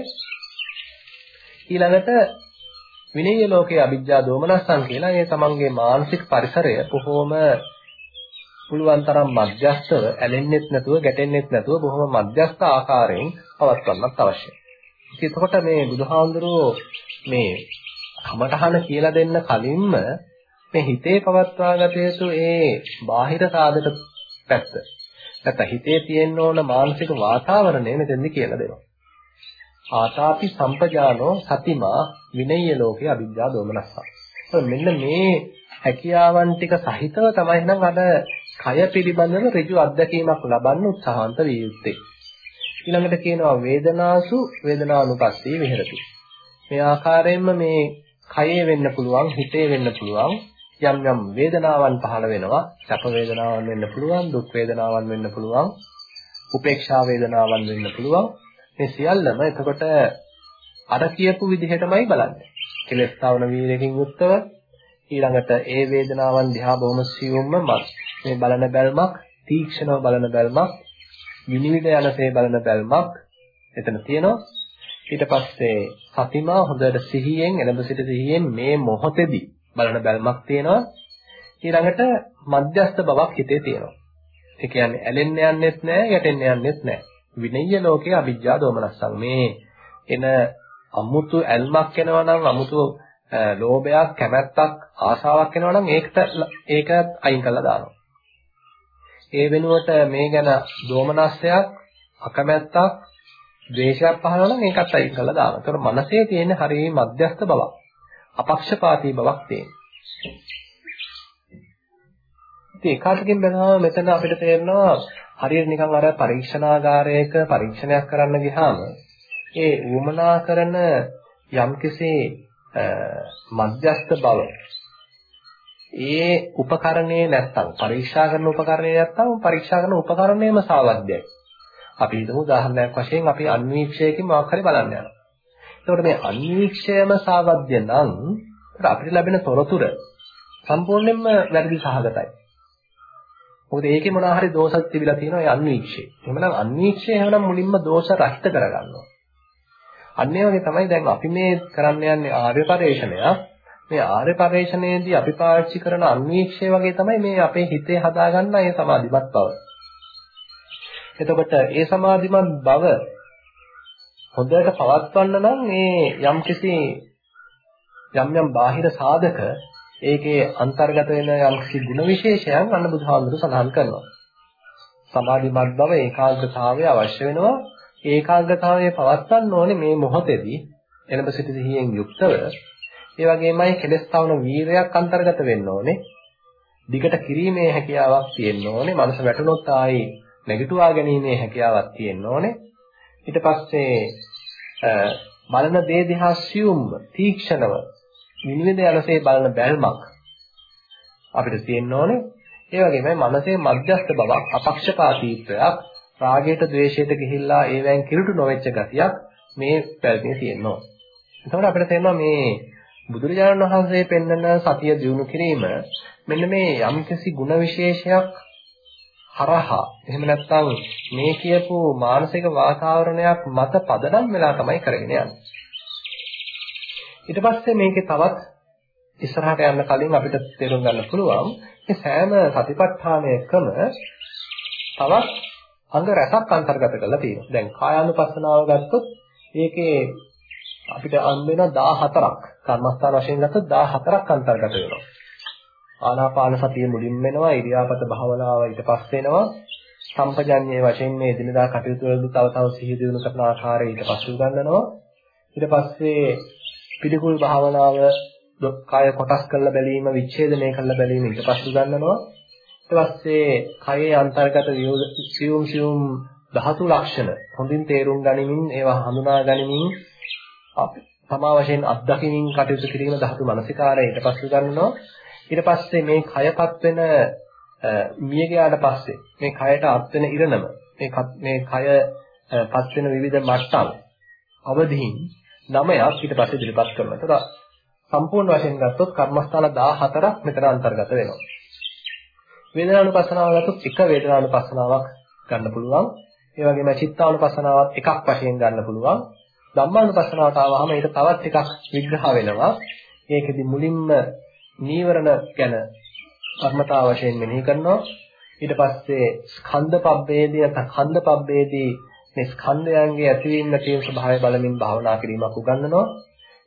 S1: ඊළඟට විනය ලෝකයේ අවිජ්ජා දෝමනස්සං කියලා ඒ තමන්ගේ මානසික පරිසරය කොහොම පුළුවන් තරම් මධ්‍යස්තව ඇලෙන්නෙත් නැතුව ගැටෙන්නෙත් නැතුව බොහොම මධ්‍යස්ත ආකාරයෙන් පවත්වන්නත් අවශ්‍යයි. ඉතින් එතකොට මේ බුදුහාඳුරෝ මේ කමඨහන කියලා දෙන්න කලින්ම මේ හිතේ පවත්වාගත යුතු ඒ බාහිර සාධක පැත්ත. නැත්නම් හිතේ තියෙන්න ඕන මානසික වාතාවරණය මෙතෙන්දි කියලා දෙනවා. ආතාපි සම්පජානෝ සතිමා විනය්‍ය ලෝකේ අවිද්‍යා දෝමනස්සා. මෙන්න මේ හැකියාවන් ටික සහිතව තමයි නම් අද කය පිළිබඳව ඍජු අත්දැකීමක් ලබන්න උත්සාහන්ත විය යුත්තේ. ඊළඟට කියනවා වේදනාසු වේදනානුපස්සී විහෙරති. මේ ආකාරයෙන්ම මේ කයේ වෙන්න පුළුවන්, හිතේ වෙන්න පුළුවන් යම් යම් වේදනාවන් පහළ වෙනවා. සැප වේදනාවන් වෙන්න පුළුවන්, දුක් වේදනාවන් වෙන්න පුළුවන්, උපේක්ෂා වේදනාවන් වෙන්න පුළුවන්. මේ සියල්ලම එතකොට අර කියපු විදිහටමයි බලන්නේ. කෙලස් තවන වීරයෙන් යුක්තව ඊළඟට ඒ වේදනාවන් දිහා බොහොම සියුම්ම මේ බලන බැල්මක් තීක්ෂණව බලන බැල්මක් විනිවිද යනසේ බලන බැල්මක් එතන තියෙනවා. ඊට පස්සේ සතිමා හොඳට සිහියෙන් එළඹ සිට සිහියෙන් මේ මොහොතේදී බලන බැල්මක් තියෙනවා. ඊළඟට මධ්‍යස්ත බවක් හිතේ තියෙනවා. ඒ කියන්නේ ඇලෙන්න යන්නෙත් නැහැ යටෙන්න යන්නෙත් නැහැ විනය්‍ය ලෝකයේ අවිජ්ජා දෝමනස්සං මේ එන අමුතු ඇල්මක් එනවා නම් අමුතු ලෝභයක් කැමැත්තක් ආශාවක් එනවා නම් ඒකට ඒකත් අයින් කරලා දානවා. ඒ වෙනුවට මේ ගැන දෝමනස්සයක් අකමැත්තක් ද්වේෂයක් පහළ නම් ඒකත් අයින් කරලා දානවා. ඒතර මනසේ තියෙන හරිය මධ්‍යස්ත බවක්. අපක්ෂපාතී බවක් තියෙනවා. ඉතින් ඒකාතකින් බලනවා මෙතන අපිට තේරෙනවා හරියට නිකන් අර පරීක්ෂණාගාරයක පරීක්ෂණයක් කරන්න ගියාම ඒ වමනා කරන යම්කිසි මධ්‍යස්ත බව ඒ උපකරණේ නැත්තම් පරීක්ෂා කරන උපකරණේ නැත්තම් පරීක්ෂා කරන උපකරණයම සාවද්‍යයි. අපි හිතමු උදාහරණයක් වශයෙන් අපි අන්වීක්ෂයකින් මොකක් හරි බලන්න යනවා. එතකොට මේ අන්වීක්ෂයම සාවද්‍ය නම් අපිට ලැබෙන තොරතුරු සම්පූර්ණයෙන්ම වැරදි සහගතයි. මොකද ඒකේ මොනවා හරි දෝෂක් තිබිලා තියෙනවා ඒ අන්වීක්ෂේ. එහෙමනම් අන්වීක්ෂය එහෙනම් මුලින්ම දෝෂ රහිත කරගන්නවා. අන්න ඒ වගේ තමයි දැන් අපි මේ කරන්න යන්නේ ආර්ය පරිශ්‍රණයක්. මේ ආර්ය පරිශ්‍රණයේදී අපි පාවිච්චි කරන අන්වීක්ෂය වගේ තමයි මේ අපේ හිතේ හදාගන්න ඒ සමාධිමත් බව. එතකොට ඒ සමාධිමත් බව හොඳට පවත්වන්න නම් මේ යම්කිසි යම් යම් බාහිර සාධක ඒකේ අන්තර්ගත වෙන යම්කිසි ಗುಣ විශේෂයන් අන්න බුදුහාමුදුරු සඳහන් කරනවා. සමාධිමත් බව ඒකාග්‍රතාවය අවශ්‍ය වෙනවා. ඒකාග්‍රතාවය පවත්වන්න ඕනේ මේ මොහොතේදී එළඹ සිටි සිහියෙන් යුක්තව ඒ වගේමයි කෙලස් තවන වීරයක් අන්තර්ගත වෙන්න ඕනේ. දිගට කිරීමේ හැකියාවක් තියෙන්න ඕනේ. මනස වැටුනොත් ආයි නැගිටුවා ගැනීමේ හැකියාවක් තියෙන්න ඕනේ. ඊට පස්සේ බලන දේ දිහා සියුම්ව තීක්ෂණව විනිවිද යනසේ බලන බැල්මක් අපිට තියෙන්න ඕනේ. ඒ වගේමයි මනසේ මධ්‍යස්ථ බවක් අපක්ෂපාතීත්වයක් රාගයට ද්වේෂයට ගිහිල්ලා ඒවෙන් කිලුට නොවෙච්ච ගතියක් මේ පැත්තේ තියෙනවා. එතකොට අපිට තේරෙනවා මේ බුදුරජාණන් වහන්සේ පෙන්වන සතිය දිනු කිරීම මෙන්න මේ යම්කිසි ಗುಣ විශේෂයක් හරහා එහෙම නැත්නම් මේ කියපු මානසික වාතාවරණයක් මත පදනම් වෙලා තමයි කරගෙන යන්නේ. ඊට පස්සේ මේකේ තවත් ඉස්සරහට යන්න කලින් අපිට තේරුම් ගන්න පුළුවන් මේ සෑම සතිපට්ඨානයකම තවත් අංග රැසක් අන්තර්ගත කරලා තියෙනවා. දැන් කායානුපස්සනාව ගත්තොත් ඒකේ අපිට අන් වෙන 14ක් කර්මස්ථාන වශයෙන් ගත්තොත් 14ක් අන්තර්ගත වෙනවා. ආනාපාන සතිය මුලින් වෙනවා, ඉරියාපත භාවනාව ඊට පස්සේ එනවා. සම්පජඤ්ඤයේ වශයෙන් මේ එදිනදා කටයුතු වලදී තව තව සිහි දිනු කරන ආකාරය ඊට පස්සේ උගන්වනවා. ඊට පස්සේ පිළිකුල් භාවනාව කාය කොටස් කරලා බැලීම, විච්ඡේදනය කරලා බැලීම ඊට පස්සේ උගන්වනවා. පස්සේ කයේ අන්තර්ගත සියුම් සියුම් ධාතු ලක්ෂණ හොඳින් තේරුම් ගනිමින් ඒවා හඳුනා ගනිමින් අපි තමා වශයෙන් අත්දකිමින් කටයුතු කිරීම ධාතු මනසිකාරය ඊට පස්සේ ගන්නවා ඊට පස්සේ මේ කයපත් වෙන මිය ගියාට පස්සේ මේ කයට අත් වෙන ඉරණම මේ මේ කයපත් වෙන විවිධ මට්ටම් අවදීන් නමයක් ඊට පස්සේ ඉදිරිපත් කරනවා. ඒතර සම්පූර්ණ වශයෙන් ගත්තොත් කර්මස්ථාන 14ක් මෙතන අන්තර්ගත වෙනවා. වේදනානුපස්සනාව ගත්තොත් එක වේදනානුපස්සනාවක් ගන්න පුළුවන්. ඒ වගේම චිත්තානුපස්සනාවත් එකක් වශයෙන් ගන්න පුළුවන්. ධම්මානුපස්සනාවට ආවහම ඒක තවත් එකක් විග්‍රහ වෙනවා. ඒකෙදි මුලින්ම නීවරණ ගැන කර්මතා වශයෙන් මෙනෙහි කරනවා. ඊට පස්සේ ස්කන්ධ පබ්බේදී නැත්නම් ඛණ්ඩ පබ්බේදී මේ ස්කන්ධයන්ගේ ඇතිවීම නැතිවීම ස්වභාවය බලමින් භාවනා කිරීමක් උගන්වනවා.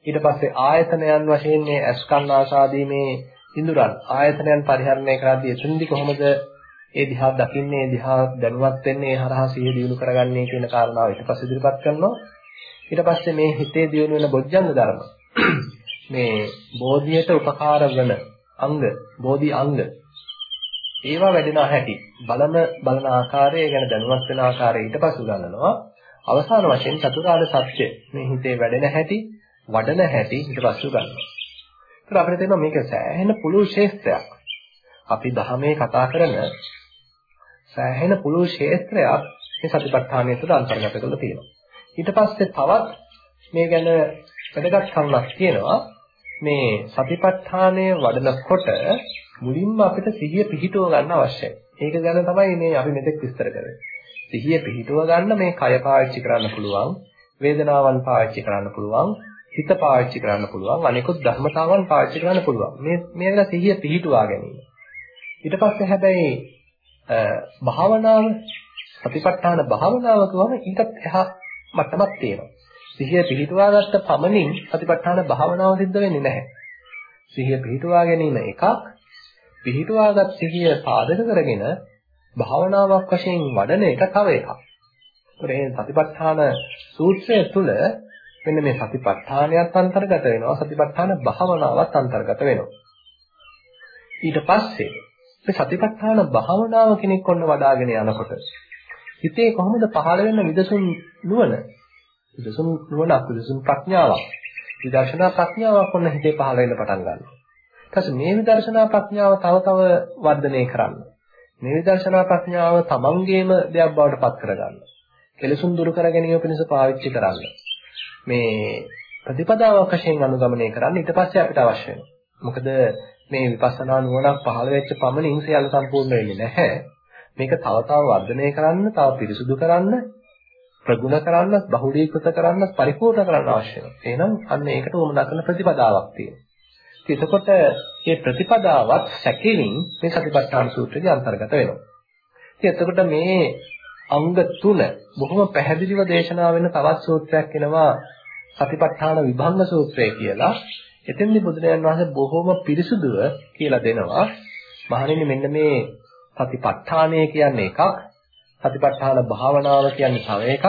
S1: ඊට පස්සේ ආයතනයන් වශයෙන් මේ අස්කන්ධ ආසාදී මේ ඉඳුරන් ආයතනයන් පරිහරණය කරද්දී එතනදී කොහොමද ඒ දිහා දකින්නේ ඒ දිහා දැනුවත් වෙන්නේ ඒ හරහා සිහිය දියුණු කරගන්නේ කියන කාරණාව ඊට පස්සේ ඉදිරිපත් කරනවා ඊට පස්සේ මේ හිතේ දියුණු වෙන බොජ්ජංග ධර්ම [clears throat] මේ බෝධියට උපකාර වන අංග බෝධි අංග ඒවා වැඩෙන හැටි බලන බලන ආකාරය ගැන දැනුවත් වෙන ආකාරය ඊට පසු ගන්නනවා අවසාන වශයෙන් චතුරාර්ය සත්‍ය මේ හිතේ වැඩෙන හැටි වඩන හැටි ඊට පසු ගන්නවා. ඒත් අපිට තේරෙනවා මේක සෑහෙන පුළුල් ශේස්ත්‍රයක්. අපි ධර්මයේ කතා කරන සෑහෙන පුළුල් ශේස්ත්‍රයක් මේ සතිපට්ඨානය තුළ අන්තර්ගත කරලා තියෙනවා. ඊට පස්සේ තවත් මේ ගැන වැදගත් කරුණක් තියෙනවා. මේ සතිපට්ඨානය වඩනකොට මුලින්ම අපිට සිහිය පිහිටුව ගන්න අවශ්‍යයි. ඒක ගැන තමයි මේ අපි මෙතෙක් විස්තර කරන්නේ. සිහිය පිහිටුව ගන්න මේ කය පාවිච්චි කරන්න පුළුවන්, වේදනාවන් පාවිච්චි කරන්න පුළුවන්, හිත පාවිච්චි කරන්න පුළුවන්, අනිකුත් ධර්මතාවන් පාවිච්චි කරන්න පුළුවන්. මේ මේක සිහිය පිහිටුවා ගැනීම. ඊට පස්සේ හැබැයි භාවනාව සතිපට්ඨාන භාවනාව කියවම ඊටත් එහා මට්ටමක් තියෙනවා. සිහිය පිහිටුවා ගත්ත පමණින් සතිපට්ඨාන භාවනාව සිද්ධ වෙන්නේ නැහැ. සිහිය පිහිටුවා ගැනීම එකක් පිහිටුවාගත් සිහිය පාදක කරගෙන භාවනාවක් වශයෙන් වඩන එක තව එකක්. ඒතර මේ සතිපට්ඨාන සූත්‍රය තුළ මෙන්න මේ සතිපට්ඨානයත් අන්තර්ගත වෙනවා සතිපට්ඨාන භාවනාවත් අන්තර්ගත වෙනවා. ඊට පස්සේ මේ සතිපට්ඨාන භාවනාව කෙනෙක් ඔන්න වඩ아가ගෙන යනකොට හිතේ කොහොමද පහළ වෙන විදසුන් නුවණ විදසුන් නුවණක් විදසුන් ප්‍රඥාවක් විදර්ශනා ප්‍රඥාවක් ඔන්න හිතේ පහළ වෙන්න පටන් ගන්නවා. ඊට මේ විදර්ශනා ප්‍රඥාව තව තව වර්ධනය කරන්න. මේ විදර්ශනා ප්‍රඥාව තමන්ගේම දෙයක් බවට පත් කරගන්න. කෙලසුන් දුරු කර ගැනීම පිණිස පාවිච්චි කරන්න. මේ ප්‍රතිපදාවක් වශයෙන් අනුගමනය කරන්න ඊට පස්සේ අපිට අවශ්‍ය වෙනවා. මොකද මේ විපස්සනා නුවණක් පහළ වෙච්ච පමණින් සියල්ල සම්පූර්ණ වෙන්නේ නැහැ. මේක තව තව වර්ධනය කරන්න, තව පිරිසුදු කරන්න, ප්‍රගුණ කරන්න, බහුලීකృత කරන්න, පරිපූර්ණ කරන්න අවශ්‍ය වෙනවා. එහෙනම් අන්න ඒකට උවමනා කරන ප්‍රතිපදාවක් තියෙනවා. එතකොට මේ ප්‍රතිපදාවත් සැකෙමින් මේ සතිපට්ඨාන සූත්‍රයේ අන්තර්ගත වෙනවා. ඉතින් එතකොට මේ අංග තුන බොහොම පැහැදිලිව දේශනා වෙන තවත් සූත්‍රයක් එනවා සතිපට්ඨාන විභංග සූත්‍රය කියලා. එතෙන්දී බුදුරජාණන් වහන්සේ බොහොම පිරිසුදුව කියලා දෙනවා. මහණෙනි මෙන්න මේ සතිපට්ඨානය කියන්නේ එකක්. සතිපට්ඨාන භාවනාව කියන්නේ තව එකක්.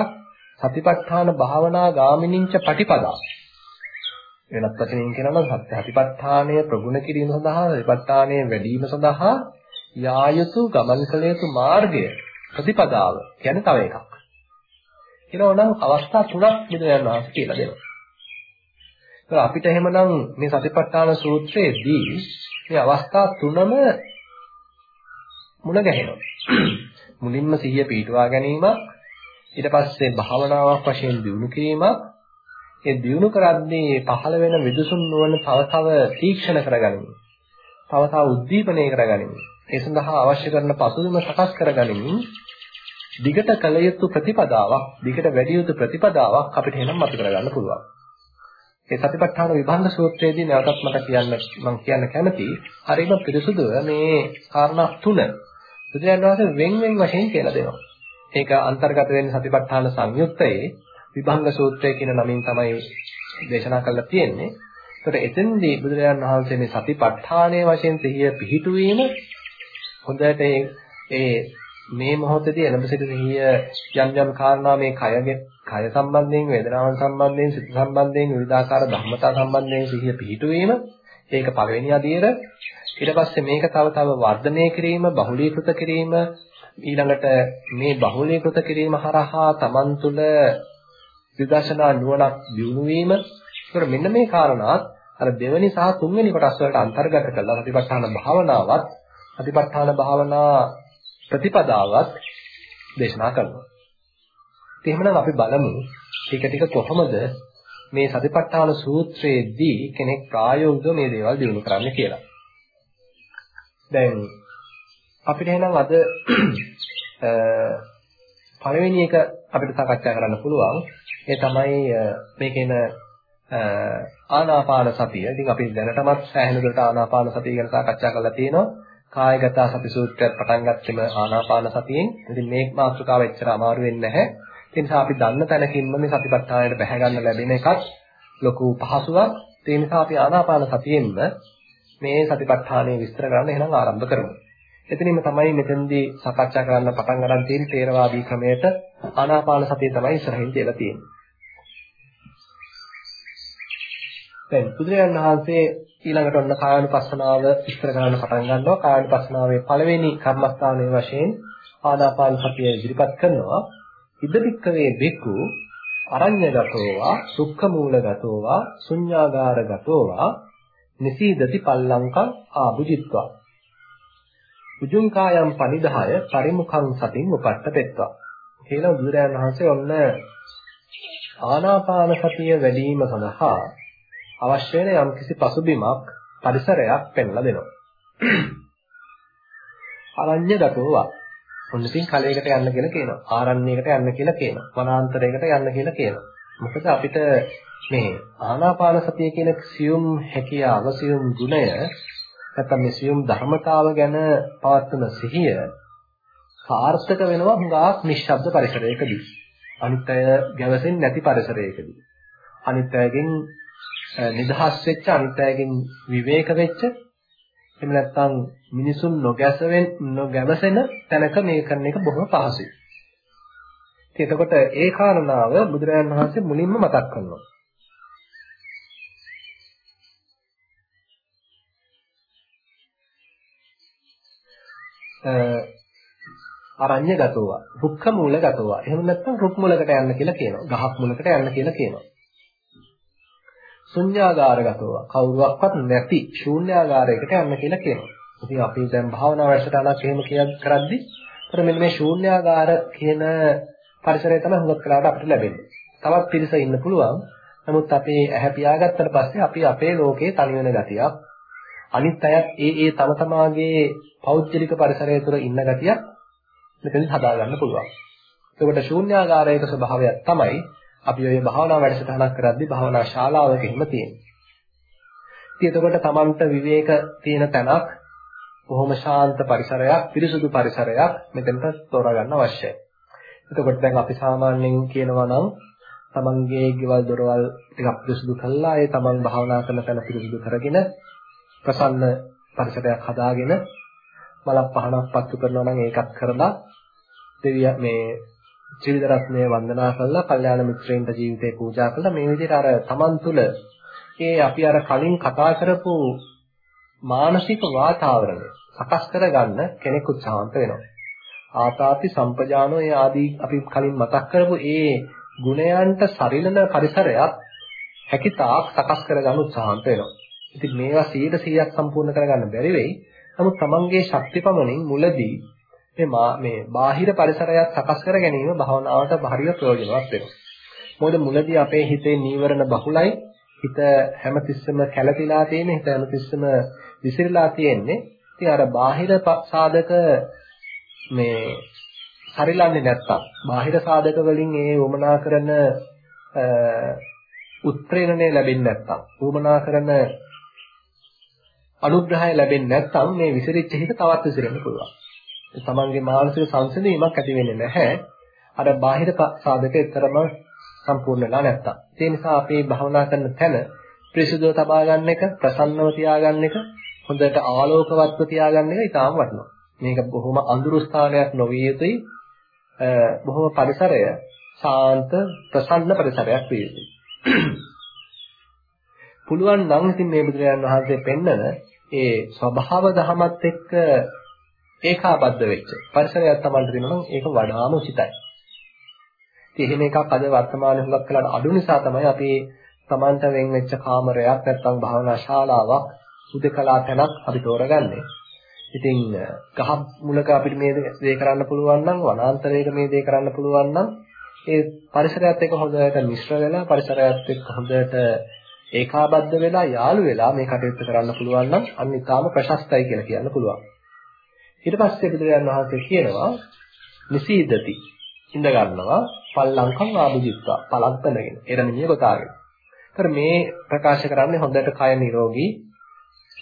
S1: සතිපට්ඨාන භාවනා ගාමිනින්ච පටිපදා වෙනත් වශයෙන් කියනවා සත්‍යපටිපත්තානය ප්‍රගුණ කිරීම සඳහා සතිපට්ඨානය වැඩිම සඳහා යා යුතු ගමන් කළ යුතු මාර්ගය ප්‍රතිපදාව කියන්නේ තව එකක්. කියනවා නම් අවස්ථා තුනක් බුදුරජාණන් වහන්සේ කියලා දෙනවා. ඒක අපිට එහෙමනම් මේ සතිපට්ඨාන සූත්‍රයේදී මේ අවස්ථා තුනම මුණ ගැහෙනවා. මුලින්ම සිහිය පිටවා ගැනීමක් ඊට පස්සේ භාවනාවක් වශයෙන් දියුණු කිරීමක්. ඒ දියුණු කරද්දී පහළ වෙන විදුසුම් නුවණ තව තව තීක්ෂණ කරගනිමින් තව තව උද්දීපනය කරගනිමින් ඒ සඳහා අවශ්‍ය කරන පසුබිම සකස් කරගනිමින් දිගට කල යුතු ප්‍රතිපදාවක් දිගට වැඩි යුතු ප්‍රතිපදාවක් අපිට එනම් මතු කරගන්න පුළුවන්. ඒ සතිපට්ඨාන විභංග සූත්‍රයේදී නැවතත් මට කියන්න මම කියන්න කැමති හරිම පිරිසුදුව මේ කාරණා තුන බුදුරජාණන් වහන්සේ වෙන් වෙන් වශයෙන් කියලා දෙනවා. ඒක අන්තර්ගත වෙන්නේ සතිපට්ඨාන සංයුත්තයේ විභංග සූත්‍රය කියන නමින් තමයි දේශනා කරලා තියෙන්නේ. ඒකට එතෙන්දී බුදුරජාණන් වහන්සේ මේ සතිපට්ඨානයේ වශයෙන් සිහිය පිහිටුවීම හොඳට ඒ මේ මොහොතේදී එළඹ සිට සිහිය යම් යම් කාරණා මේ කයගේ කය සම්බන්ධයෙන් වේදනාවන් සම්බන්ධයෙන් සිත සම්බන්ධයෙන් විවිධාකාර ධර්මතා සම්බන්ධයෙන් සිහිය පිහිටුවීම ඒක පළවෙනි අදියර ඊට පස්සේ මේක තව තව වර්ධනය කිරීම බහුලීකృత කිරීම ඊළඟට මේ බහුලීකృత කිරීම හරහා Taman තුල විදර්ශනා නුවණක් දියුණු වීම. ඒතර මෙන්න මේ කාරණාත් අර දෙවෙනි සහ තුන්වෙනි කොටස් වලට අන්තර්ගත කරලා සතිපට්ඨාන භාවනාවත් සතිපට්ඨාන භාවනා ප්‍රතිපදාවත් දේශනා කරනවා. ඉතින් එහෙමනම් අපි බලමු ටික ටික කොහොමද මේ සතිපට්ඨාන සූත්‍රයේදී කෙනෙක් ප්‍රායෝගිකව මේ දේවල් දිනු කරන්නේ කියලා. දැන් අපිට එහෙනම් අද [clears throat] පළවෙනි එක අපිට සාකච්ඡා කරන්න පුළුවන්. ඒ තමයි මේකේන ආනාපාන සතිය. ඉතින් අපි දැනටමත් සෑහෙන දුරට ආනාපාන සතිය ගැන සාකච්ඡා කරලා තියෙනවා. කායගත සති සූත්‍රයත් පටන් ගත්තෙම ආනාපාන සතියෙන්. ඉතින් මේ මාතෘකාව එච්චර අමාරු වෙන්නේ නැහැ. ඒ නිසා අපි දන්න තැනකින්ම මේ සතිපට්ඨානයට බැහැ ගන්න ලැබෙන එකත් ලොකු පහසුවක්. ඒ නිසා අපි ආනාපාන සතියෙන්ම මේ සතිපට්ඨානය විස්තර කරන්න එහෙනම් ආරම්භ කරමු. එතනින්ම තමයි මෙතෙන්දී සාකච්ඡා කරන්න පටන් ගන්න තියෙන තේරවාදී ක්‍රමයට ආනාපාන සතිය තමයි ඉස්සරහින් තියලා තියෙන්නේ. දැන් බුදුරජාණන් වහන්සේ ඊළඟට ඔන්න කායानुපස්සනාව විස්තර කරන්න පටන් ගන්නවා. කායानुපස්සනාවේ පළවෙනි කර්මස්ථානයේ වශයෙන් ආනාපාන සතිය ඉදිරිපත් කරනවා. ඉදදික්කවේ බිකු අරඤ්‍යගතෝවා සුක්ඛ මූලගතෝවා ශුඤ්ඤාගාරගතෝවා නිසීදති පල්ලංකං ආභුජිත්වා උජුං කායම් පනිදාය පරිමුඛං සතින් උපට්ඨපෙත්වා කියලා බුදුරජාණන් වහන්සේ ඔන්න ආනාපාන සතිය වැඩි වීම සඳහා අවශ්‍ය වෙන යම්කිසි පසුබිමක් පරිසරයක් පෙන්ලා දෙනවා. [clears throat] අරඤ්‍යගතෝවා ඔන්න ඉතින් කලයකට යන්න කියලා කියනවා. ආරණ්‍යයකට යන්න කියලා කියනවා. වනාන්තරයකට යන්න කියලා කියනවා. මොකද අපිට මේ ආනාපාන සතිය කියන සියුම් හැකියාව, සියුම් ගුණය නැත්නම් මේ සියුම් ධර්මතාව ගැන පවත්වන සිහිය සාර්ථක වෙනවා හුඟක් නිශ්ශබ්ද පරිසරයකදී. අනිත් අය ගැවසෙන්නේ නැති පරිසරයකදී. අනිත් අයගෙන් නිදහස් වෙච්ච අනිත් අයගෙන් විවේක වෙච්ච එහෙම නැත්නම් මිනිසුන් නොගැසෙන් නොගැවසෙන තැනක මේ කරන එක බොහොම පහසුයි. ඉතින් එතකොට ඒ කාරණාව බුදුරජාණන් වහන්සේ මුලින්ම මතක් කරනවා. අරඤ්‍යගතෝවා රුක්ඛ මූලගතෝවා එහෙම නැත්නම් රුක් මුලකට යන්න කියලා කියනවා ගහක් මුලකට යන්න කියලා කියනවා ශුන්‍යාගාරගතව කවුරුවක්වත් නැති ශූන්‍යාගාරයකට යන්න කියලා කියනවා. ඉතින් අපි දැන් භාවනා වැඩසටහනක් එහෙම කියන් කරද්දි අර මෙන්න මේ ශූන්‍යාගාර කියන පරිසරය තමයි හුඟක් වෙලාවට අපිට ලැබෙන්නේ. තවත් පිරිස ඉන්න පුළුවන්. නමුත් අපි ඇහැ පියාගත්තට පස්සේ අපි අපේ ලෝකේ තනි වෙන ගතියක් අනිත් අයත් ඒ ඒ තම තමාගේ පෞද්ගලික පරිසරය තුළ ඉන්න ගතියක් මෙතනින් හදාගන්න පුළුවන්. එතකොට ශූන්‍යාගාරයක ස්වභාවයක් තමයි අපි ඔය භාවනා වැඩසටහනක් කරද්දී භාවනා ශාලාවක හිම තියෙනවා. ඉතින් එතකොට Tamanට විවේක තියෙන තැනක් බොහොම ශාන්ත පරිසරයක්, පිරිසුදු පරිසරයක් මෙතනට තෝරා ගන්න අවශ්‍යයි. එතකොට දැන් අපි සාමාන්‍යයෙන් කියනවා නම් තමන්ගේ ගෙවල් දොරවල් ටිකක් පිරිසුදු කළා ඒ තමන් භාවනා කරන තැන පිරිසුදු කරගෙන ප්‍රසන්න පරිසරයක් හදාගෙන මලක් පහනක් පත්තු කරනවා නම් ඒකත් කරලා දෙවිය මේ ත්‍රිවිධ රත්නය වන්දනා කළා, කල්යාණ මිත්‍රයින්ට ජීවිතේ පූජා කළා. මේ විදිහට අර Taman තුල ඒ අපි අර කලින් කතා කරපු මානසික වාතාවරණය සකස් කරගන්න කෙනෙක් උත්සාහන්ත වෙනවා. ආතාපි සම්පජානෝ ඒ ආදී අපි කලින් මතක් කරපු ඒ ගුණයන්ට සරිලන පරිසරයක් හැකිතාක් සකස් කරගන්න උත්සාහන්ත වෙනවා. ඉතින් මේවා 100%ක් සම්පූර්ණ කරගන්න බැරි වෙයි. නමුත් තමන්ගේ ශක්තිපමණින් මුලදී මේ මේ බාහිර පරිසරයක් සකස් කර ගැනීම භාවනාවට හරිය ප්‍රයෝජනවත් වෙනවා. මොකද මුලදී අපේ හිතේ නීවරණ බහුලයි. හිත හැමතිස්සෙම කැළතිලා තියෙන, හිත හැමතිස්සෙම විසිරලා තියෙන්නේ. ඉතින් අර බාහිර සාධක මේ හරිලන්නේ නැත්තම්, බාහිර සාධක වලින් ඒ වමනා කරන උත්ප්‍රේරණය ලැබෙන්නේ නැත්තම්, වමනා කරන අනුග්‍රහය ලැබෙන්නේ නැත්තම් මේ විසිරිච්ච හිත තවත් විසිරෙන්න පුළුවන්. තමන්ගේ මානසික සංසිඳීමක් ඇති වෙන්නේ නැහැ. අර බාහිර සාධක එතරම් සම්පූර්ණ වෙලා නැත්තම්. ඒ නිසා අපි භවනා කරන තැන පිරිසුදුව තබා ගන්න එක, ප්‍රසන්නව තියාගන්න එක, හොඳට ආලෝකවත්ව තියාගන්න එක ඉතාම වටිනවා. මේක බොහොම අඳුරු ස්ථානයක් නොවිය යුතුයි. බොහොම පරිසරය ශාන්ත ප්‍රසන්න පරිසරයක් විය යුතුයි. පුළුවන් නම් ඉතින් මේ බුදුරජාණන් වහන්සේ පෙන්නන ඒ ස්වභාව දහමත් එක්ක ඒකාබද්ධ වෙච්ච පරිසරයක් තමයි තියෙනවා නම් ඒක වඩාම උචිතයි. ඉතින් එහෙම එකක් අද වර්තමානයේ හුඟක් කලකට අඩු නිසා තමයි අපි Tamanta වෙන් වෙච්ච කාමරයක් නැත්නම් භාවනා ශාලාවක් සුදකලා තැනක් අපි තෝරගන්නේ. ඉතින් ගහ මුලක අපිට මේ දේ කරන්න පුළුවන් නම් වනාන්තරයක මේ දේ කරන්න පුළුවන් නම් ඒ පරිසරයත් එක්ක හොඳට මිශ්‍ර වෙලා පරිසරයත් එක්ක හොඳට ඒකාබද්ධ වෙලා යාළු වෙලා මේ කටයුත්ත කරන්න පුළුවන් නම් අන්න ඉතාම ප්‍රශස්තයි කියලා කියන්න පුළුවන්. ඊට පස්සේ බුදුරජාණන් වහන්සේ කියනවා නිසීදති ඉඳ ගන්නවා පල්ලංකම් ආභුජිත්වා පළක් බඳගෙන එරමිනිය ගොතාගෙන. ඒතර මේ ප්‍රකාශ කරන්නේ හොඳට කය නිරෝගී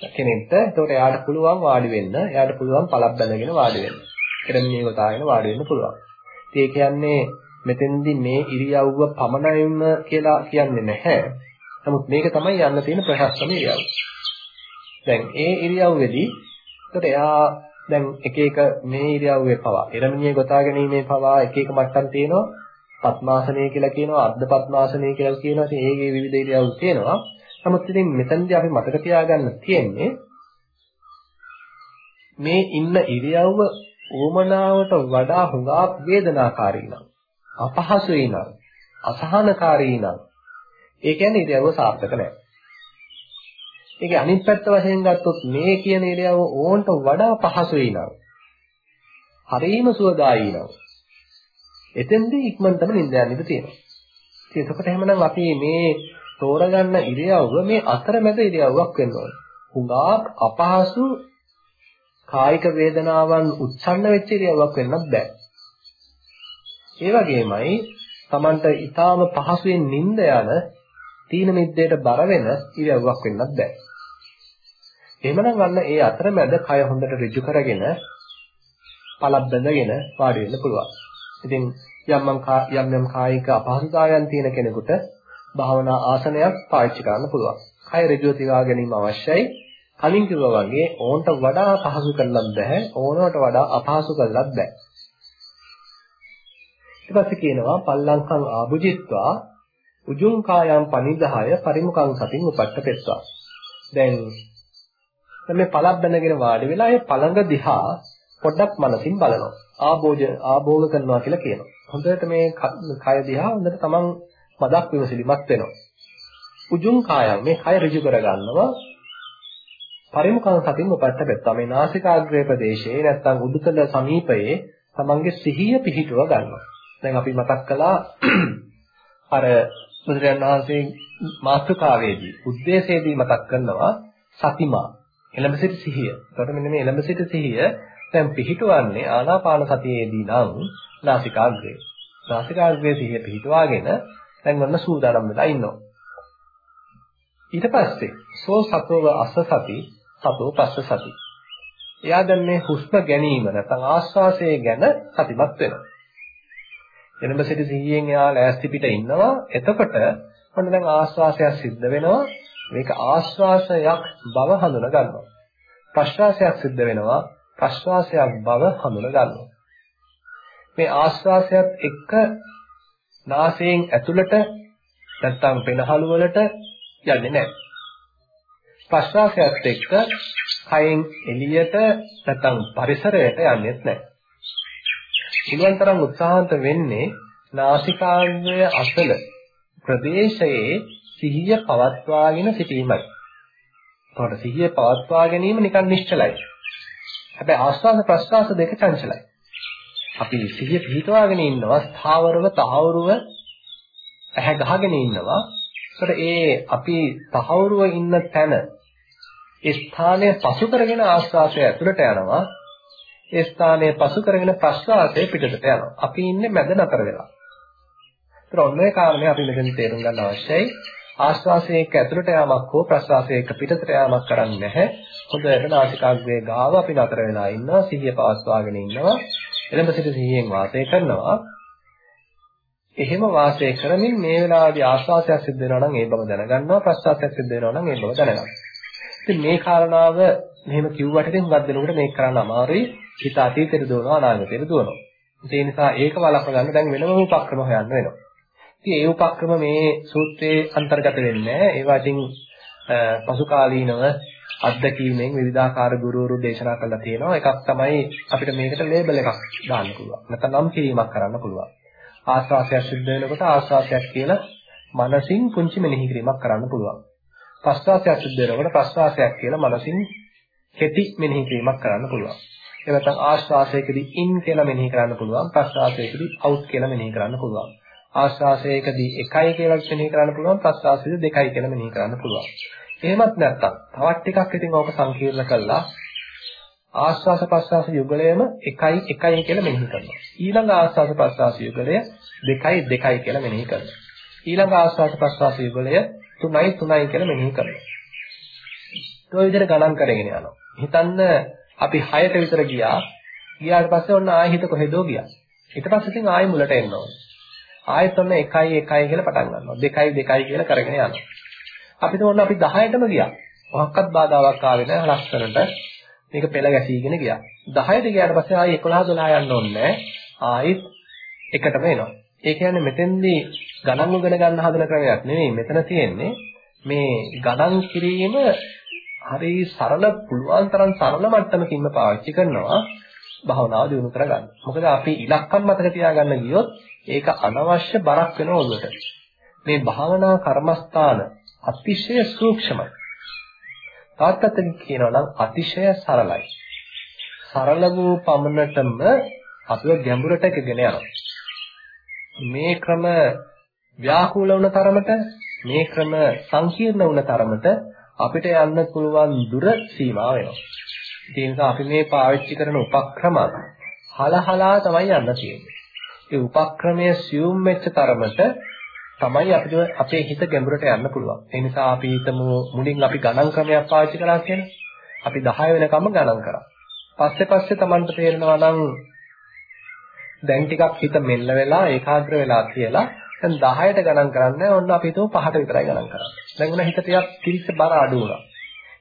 S1: කෙනෙක්ට. ඒතකොට එයාට පුළුවන් වාඩි වෙන්න, එයාට පුළුවන් පළක් බඳගෙන වාඩි වෙන්න. එරමිනිය ගොතාගෙන වාඩි වෙන්න පුළුවන්. ඉතින් ඒ කියන්නේ මෙතෙන්දී මේ ඉරියව්ව පමණයිම කියලා කියන්නේ නැහැ. නමුත් මේක තමයි යන්න තියෙන ප්‍රශස්තම ඉරියව්ව. දැන් ඒ ඉරියව්වේදී එතකොට එයා දැන් එක එක මේ ඉරියව්වේ පවා එරමිනිය ගොතා ගැනීමේ පවා එක එක මට්ටම් තියෙනවා. පద్මාසනය කියලා කියනවා අර්ධ පద్මාසනය කියලා කියනවා. ඉතින් ඒකේ විවිධ ඉරියව් තියෙනවා. නමුත් ඉතින් මෙතනදී අපි මතක තියාගන්න තියෙන්නේ මේ ඉන්න ඉරියව්ව ඕමනාවට වඩා හුඟා වේදනාකාරී නම් අපහසුයි නම් අසහනකාරී නම් ඒ කියන්නේ ඉරියව්ව සාර්ථක නැහැ. ඒකේ අනිත් පැත්ත වශයෙන් ගත්තොත් මේ කියන ඉරියව්ව ඕන්ට වඩා පහසුයි නම් හරීම සුවදායී නම් එතෙන්දී ඉක්මනටම නිින්ද යන්න ඉඩ තියෙනවා. ඉතින් එතකොට එහෙමනම් අපි මේ තෝරගන්න ඉරියව්ව මේ අතරමැද ඉරියව්වක් වෙන්න ඕනේ. හුඟා අපහසු කායික වේදනාවන් උත්සන්න වෙච්ච ඉරියව්වක් වෙන්නත් බෑ. ඒ වගේමයි Tamanට ඊටාම පහසුවෙන් නිින්ද යන තීන මිද්දේට බර වෙන ඉරියව්වක් වෙන්නත් බෑ. එහෙමනම් අන්න ඒ අතරමැද කය හොඳට ඍජු කරගෙන පළක් බඳගෙන වාඩි වෙන්න පුළුවන්. ඉතින් යම් යම් යම් කායික අපහසුතාවයන් තියෙන කෙනෙකුට භාවනා ආසනයක් පාවිච්චි කරන්න පුළුවන්. කය ඍජුව තියා ගැනීම අවශ්‍යයි. කලින් කිව්වා වගේ ඕන්ට වඩා පහසු කරලත් බෑ ඕනවට වඩා අපහසු කරලත් බෑ. ඊට පස්සේ කියනවා පල්ලංකං ආභුජිත්වා උජුං කායං පනිදාය පරිමුඛං සතින් උපට්ඨපෙත්වා. දැන් මේ පළක් බැඳගෙන වාඩි වෙලා ඒ පළඟ දිහා පොඩ්ඩක් මනසින් බලනවා. ආභෝජ ආභෝග කරනවා කියලා කියනවා. හොඳට මේ කය දිහා හොඳට තමන් මදක් විමසිලිමත් වෙනවා. උජුං කායං මේ කය ඍජු කරගන්නවා. පරිමුඛං සතින් උපට්ඨපෙත්වා. මේ නාසිකාග්‍රේ ප්‍රදේශයේ නැත්තම් උඩුතල සමීපයේ තමන්ගේ සිහිය පිහිටුව ගන්නවා. දැන් අපි මතක් කළා අර බුදුරජාණන් වහන්සේ මාතෘකාවේදී උද්දේශයේදී මතක් කරනවා සතිමා එළඹ සිට සිහිය. එතකොට මෙන්න මේ එළඹ සිට සිහිය දැන් පිහිටවන්නේ ආනාපාන සතියේදී නම් නාසිකාග්‍රේ. නාසිකාග්‍රේ සිහිය පිහිටවාගෙන දැන් ඔන්න සූදානම් වෙලා ඉන්නවා. ඊට පස්සේ සෝ සතෝව අස්ස සති සතෝ පස්ස සති. එයා දැන් මේ හුස්ම ගැනීම නැත්නම් ආස්වාසය ගැන සතිමත් වෙනවා. එළඹ සිට සිහියෙන් එයා ලෑස්ති පිට ඉන්නවා. එතකොට ඔන්න දැන් ආස්වාසයක් සිද්ධ වෙනවා. මේක ආස්වාසයක් බව හඳුන ගන්නවා. ප්‍රශ්වාසයක් සිද්ධ වෙනවා. ප්‍රශ්වාසයක් බව හඳුන ගන්නවා. මේ ආස්වාසයත් එක්ක නාසයෙන් ඇතුළට නැත්තම් පෙනහළු වලට යන්නේ නැහැ. ප්‍රශ්වාසයත් එක්ක කයෙන් එළියට නැත්තම් පරිසරයට යන්නේත් නැහැ. පුළුවන් තරම් උත්සාහන්ත වෙන්නේ නාසිකාග්‍රය අසල ප්‍රදේශයේ සිහිය පවත්වාගෙන සිටීමයි. එතකොට සිහිය පවත්වා ගැනීම නිකන් නිශ්චලයි. හැබැයි ආස්වාද ප්‍රස්වාස දෙක චංචලයි. අපි සිහිය පිහිටවාගෙන ඉන්නවා ස්ථාවරව තහවුරුව ඇහැ ගහගෙන ඉන්නවා. ඒකට ඒ අපි තහවුරුව ඉන්න තැන ඒ ස්ථානය පසු කරගෙන ආස්වාදය ඇතුළට යනවා. ඒ ස්ථානය පසු කරගෙන ප්‍රස්වාසය පිටතට යනවා. අපි ඉන්නේ මැද නතර වෙලා. ඒතර ඔන්නේ කාරණේ අපි මෙතන තේරුම් ගන්න අවශ්‍යයි. ආශ්වාසයේ එක්ක ඇතුළට යාමක් හෝ ප්‍රශ්වාසයේ එක්ක පිටතට යාමක් කරන්නේ නැහැ. හොඳට නාසිකාග්‍රේ ගාව අපි නතර වෙලා ඉන්නවා. සිහිය පවත්වාගෙන ඉන්නවා. එළඹ සිට සිහියෙන් වාසය කරනවා. එහෙම වාසය කරමින් මේ වෙලාවේදී ආශ්වාසයක් සිද්ධ වෙනවා නම් ඒ බව දැනගන්නවා. ප්‍රශ්වාසයක් සිද්ධ වෙනවා නම් ඒ බව දැනගන්නවා. ඉතින් මේ කාරණාව මෙහෙම කිව්වට ඉතින් හුඟක් දෙනකොට මේක කරන්න අමාරුයි. හිත අතීතයට දුවනවා අනාගතයට දුවනවා. ඒ නිසා ඒක වළක්ව ගන්න දැන් වෙනම උපක්‍රම හොයන්න වෙනවා. ඉතින් ඒ උපක්‍රම මේ සූත්‍රයේ අන්තර්ගත වෙන්නේ නැහැ. ඒවා ඉතින් පසු කාලීනව අත්දැකීමෙන් විවිධාකාර ගුරුවරු දේශනා කළා තියෙනවා. එකක් තමයි අපිට මේකට ලේබල් එකක් දාන්න පුළුවන්. නැත්නම් නම් කිරීමක් කරන්න පුළුවන්. ආස්වාසයක් සිද්ධ වෙනකොට ආස්වාසයක් කියලා මනසින් පුංචි මෙනෙහි කිරීමක් කරන්න පුළුවන්. ප්‍රස්වාසයක් සිද්ධ වෙනකොට ප්‍රස්වාසයක් කියලා මනසින් කෙටි මෙනෙහි කිරීමක් කරන්න පුළුවන්. ඒ නැත්නම් ආශ්වාසයකදී ඉන් කියලා මෙනෙහි කරන්න පුළුවන්. ප්‍රස්වාසයකදී අවුට් කියලා මෙනෙහි කරන්න පුළුවන්. ආශ්වාසයකදී 1යි කියලා මෙනෙහි කරන්න පුළුවන් ප්‍රශ්වාසයේදී 2යි කියලා මෙනෙහි කරන්න පුළුවන්. එහෙමත් නැත්නම් තවත් ටිකක් ඉතින් ඕක සංකීර්ණ කළා ආශ්වාස ප්‍රශ්වාස යුගලයම 1යි 1යි කියලා මෙනෙහි කරනවා. ඊළඟ ආශ්වාස ප්‍රශ්වාස යුගලය 2යි 2යි කියලා මෙනෙහි කරනවා. ඊළඟ ආශ්වාස ප්‍රශ්වාස යුගලය 3යි 3යි කියලා මෙනෙහි කරනවා. ඒ විදිහට ගණන් කරගෙන යනවා. හිතන්න අපි 6ට විතර ගියා. ගියාට පස්සේ ඔන්න ආයෙ හිත කොහෙදෝ ගියා. ඊට පස්සේ ඉතින් ආයෙ මුලට එන්න ඕනේ. ආයෙත් ඔන්න 1යි 1යි කියලා පටන් ගන්නවා. 2යි 2යි කියලා කරගෙන යනවා. අපි තෝරන අපි 10ටම ගියා. මොකක්වත් බාධාවක් ආවේ නැහැ ලස්සනට. මේක පෙළ ගැසීගෙන ගියා. 10ට ගියාට පස්සේ ආයෙ 11 12 යන්න ඕනේ ආයෙත් එකටම එනවා. ඒ කියන්නේ මෙතෙන්දී ගණන් උගෙන ගන්න හදන ක්‍රමයක් නෙවෙයි. මෙතන තියෙන්නේ මේ ගණන් කිරීම හරි සරල පුළුවන් තරම් සරල මට්ටමකින්ම පාවිච්චි කරනවා භාවනාව දියුණු කරගන්න. මොකද අපි ඉලක්කම් මතක තියාගන්න ගියොත් ඒක අනවශ්‍ය බරක් වෙනවා ඔළුවට. මේ භාවනා කර්මස්ථාන අතිශය සූක්ෂමයි. තාත්තකින් කියනවා නම් අතිශය සරලයි. සරල වූ පමණටම අපිව ගැඹුරට ගෙන යනවා. මේ ක්‍රම ව්‍යාකූල වුණ තරමට මේ ක්‍රම සංකීර්ණ වුණ තරමට අපිට යන්න පුළුවන් දුර සීමා වෙනවා. ඒ නිසා අපි මේ පාවිච්චි කරන උපක්‍රම හලහලා තමයි යන්න තියෙන්නේ. ඒ උපක්‍රමයේ සියුම් වෙච්ච තරමට තමයි අපිට අපේ හිත ගැඹුරට යන්න පුළුවන්. ඒ නිසා අපි හිතමු මුලින් අපි ගණන් ක්‍රමයක් පාවිච්චි කරා කියලා. අපි 10 වෙනකම්ම ගණන් කරා. පස්සේ පස්සේ Tamanට තේරෙනවා නම් දැන් ටිකක් හිත මෙල්ල වෙලා ඒකාග්‍ර වෙලා කියලා දැන් 10ට ගණන් කරන්නේ ඔන්න අපි හිතුව 5ට විතරයි ගණන් කරන්නේ. දැන් උන හිත ටිකක් තිරිස්ස බර අඩු වුණා.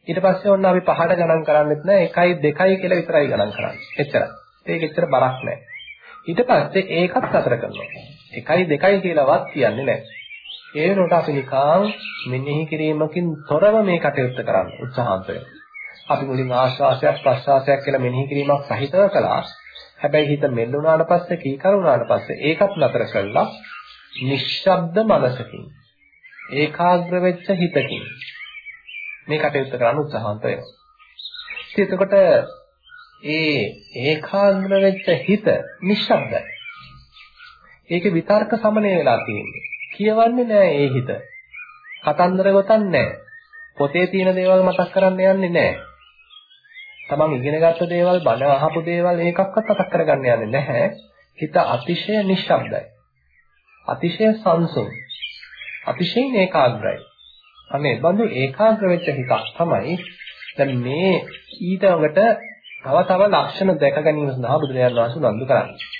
S1: ඊට පස්සේ ඔන්න අපි 5ට ගණන් කරන්නේත් නෑ 1යි 2යි කියලා විතරයි ගණන් කරන්නේ. එච්චරයි. ඒක එච්චර බරක් නෑ. ඊට පස්සේ ඒකත් අතර කරනවා. 1යි 2යි කියලාවත් කියන්නේ නෑ. ඒ වෙනකොට අපි නිකන් මෙනෙහි කිරීමකින් තොරව මේ කටයුත්ත කරන්න උත්සාහන්ත අපි මුලින් ආශ්වාසයක් ප්‍රශ්වාසයක් කියලා මෙනෙහි කිරීමක් සහිතව කළා. හැබැයි හිත මෙල්ලුණාට පස්සේ කීකරුණාට පස්සේ ඒකත් නතර කළා. නිශ්ශබ්ද මනසකින් ඒකාග්‍ර වෙච්ච හිතකින් මේ කටයුත්ත කරන්න උත්සාහන්ත වෙනවා. ඉතින් එතකොට ඒ ඒකාග්‍ර වෙච්ච හිත නිශ්ශබ්දයි. ඒකේ විතර්ක සමනය වෙලා තියෙන්නේ. කියවන්නේ නැහැ ඒ හිත. කතන්දර ගොතන්නේ නැහැ. පොතේ තියෙන දේවල් මතක් කරන්න යන්නේ නැහැ. තමන් ඉගෙනගත්ත දේවල්, බණ අහපු දේවල් ඒකක්වත් මතක් කරගන්න යන්නේ නැහැ. හිත අතිශය නිශ්ශබ්දයි. අතිශය සංසුන්. අතිශයින් ඒකාග්‍රයි. අනේ බඳු ඒකාග්‍ර වෙච්ච හිතක් තමයි දැන් මේ ඊටවට තව තව ලක්ෂණ දැක ගැනීම සඳහා බුදුරජාණන් වහන්සේ උනන්දු කරන්නේ.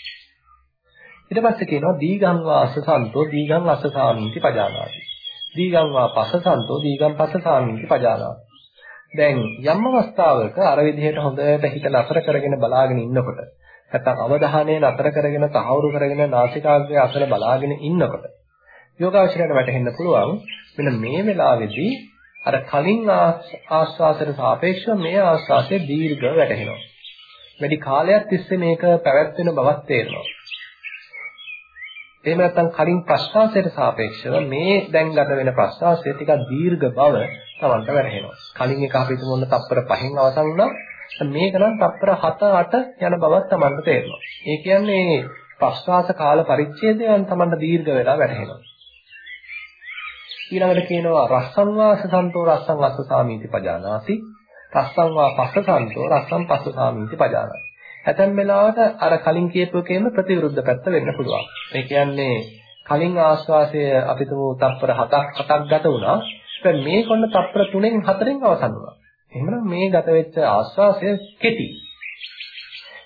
S1: ඊට පස්සේ කියනවා දීගං වාසසන්තෝ දීගං අස්සසාමිති පජානාති. දීගං වා පස්සසන්තෝ දීගං පස්සසාමිති පජානාති. දැන් යම් අවස්ථාවක අර විදිහට හොඳට හිත නතර කරගෙන බලාගෙන ඉන්නකොට නැත්නම් අවධානය නතර කරගෙන තහවුරු කරගෙන නාසිකාග්‍රය අසල බලාගෙන ඉන්නකොට යෝගාවචරයට වැටහෙන්න පුළුවන් මෙන්න මේ වෙලාවේදී අර කලින් ආස්වාසයට සාපේක්ෂව මේ ආස්වාසය දීර්ඝව වැටහෙනවා. වැඩි කාලයක් තිස්සේ මේක පැවැත්වෙන බවක් තේරෙනවා. එහෙම නැත්නම් කලින් ප්‍රශ්වාසයට සාපේක්ෂව මේ දැන් ගත වෙන ප්‍රශ්වාසය ටිකක් දීර්ඝ බව තමන්ට වැටහෙනවා. කලින් එක අපි හිතමු ඔන්න තප්පර 5න් අවසන් වුණා. මේක නම් තප්පර 7 8 යන බවක් තමන්ට තේරෙනවා. ඒ කියන්නේ ප්‍රශ්වාස කාල පරිච්ඡේදයන් තමන්ට දීර්ඝ වෙලා වැටහෙනවා. ඊළඟට කියනවා රස්සං වාස සන්තෝ රස්සං වස්ස සාමීති පජානාති. රස්සං වා පස්ස සන්තෝ රස්සං පස්ස සාමීති පජානාති. ඇතැම් වෙලාවට අර කලින් කියපු එකේම ප්‍රතිවිරුද්ධ පැත්ත වෙන්න පුළුවන්. ඒ කියන්නේ කලින් ආශ්වාසය අපි තුමු තප්පර 7ක් 8ක් ගත වුණා. දැන් මේ කොන්න තප්පර 3න් 4න් අවසන් වුණා. එහෙනම් මේ ගත වෙච්ච ආශ්වාසය කෙටි.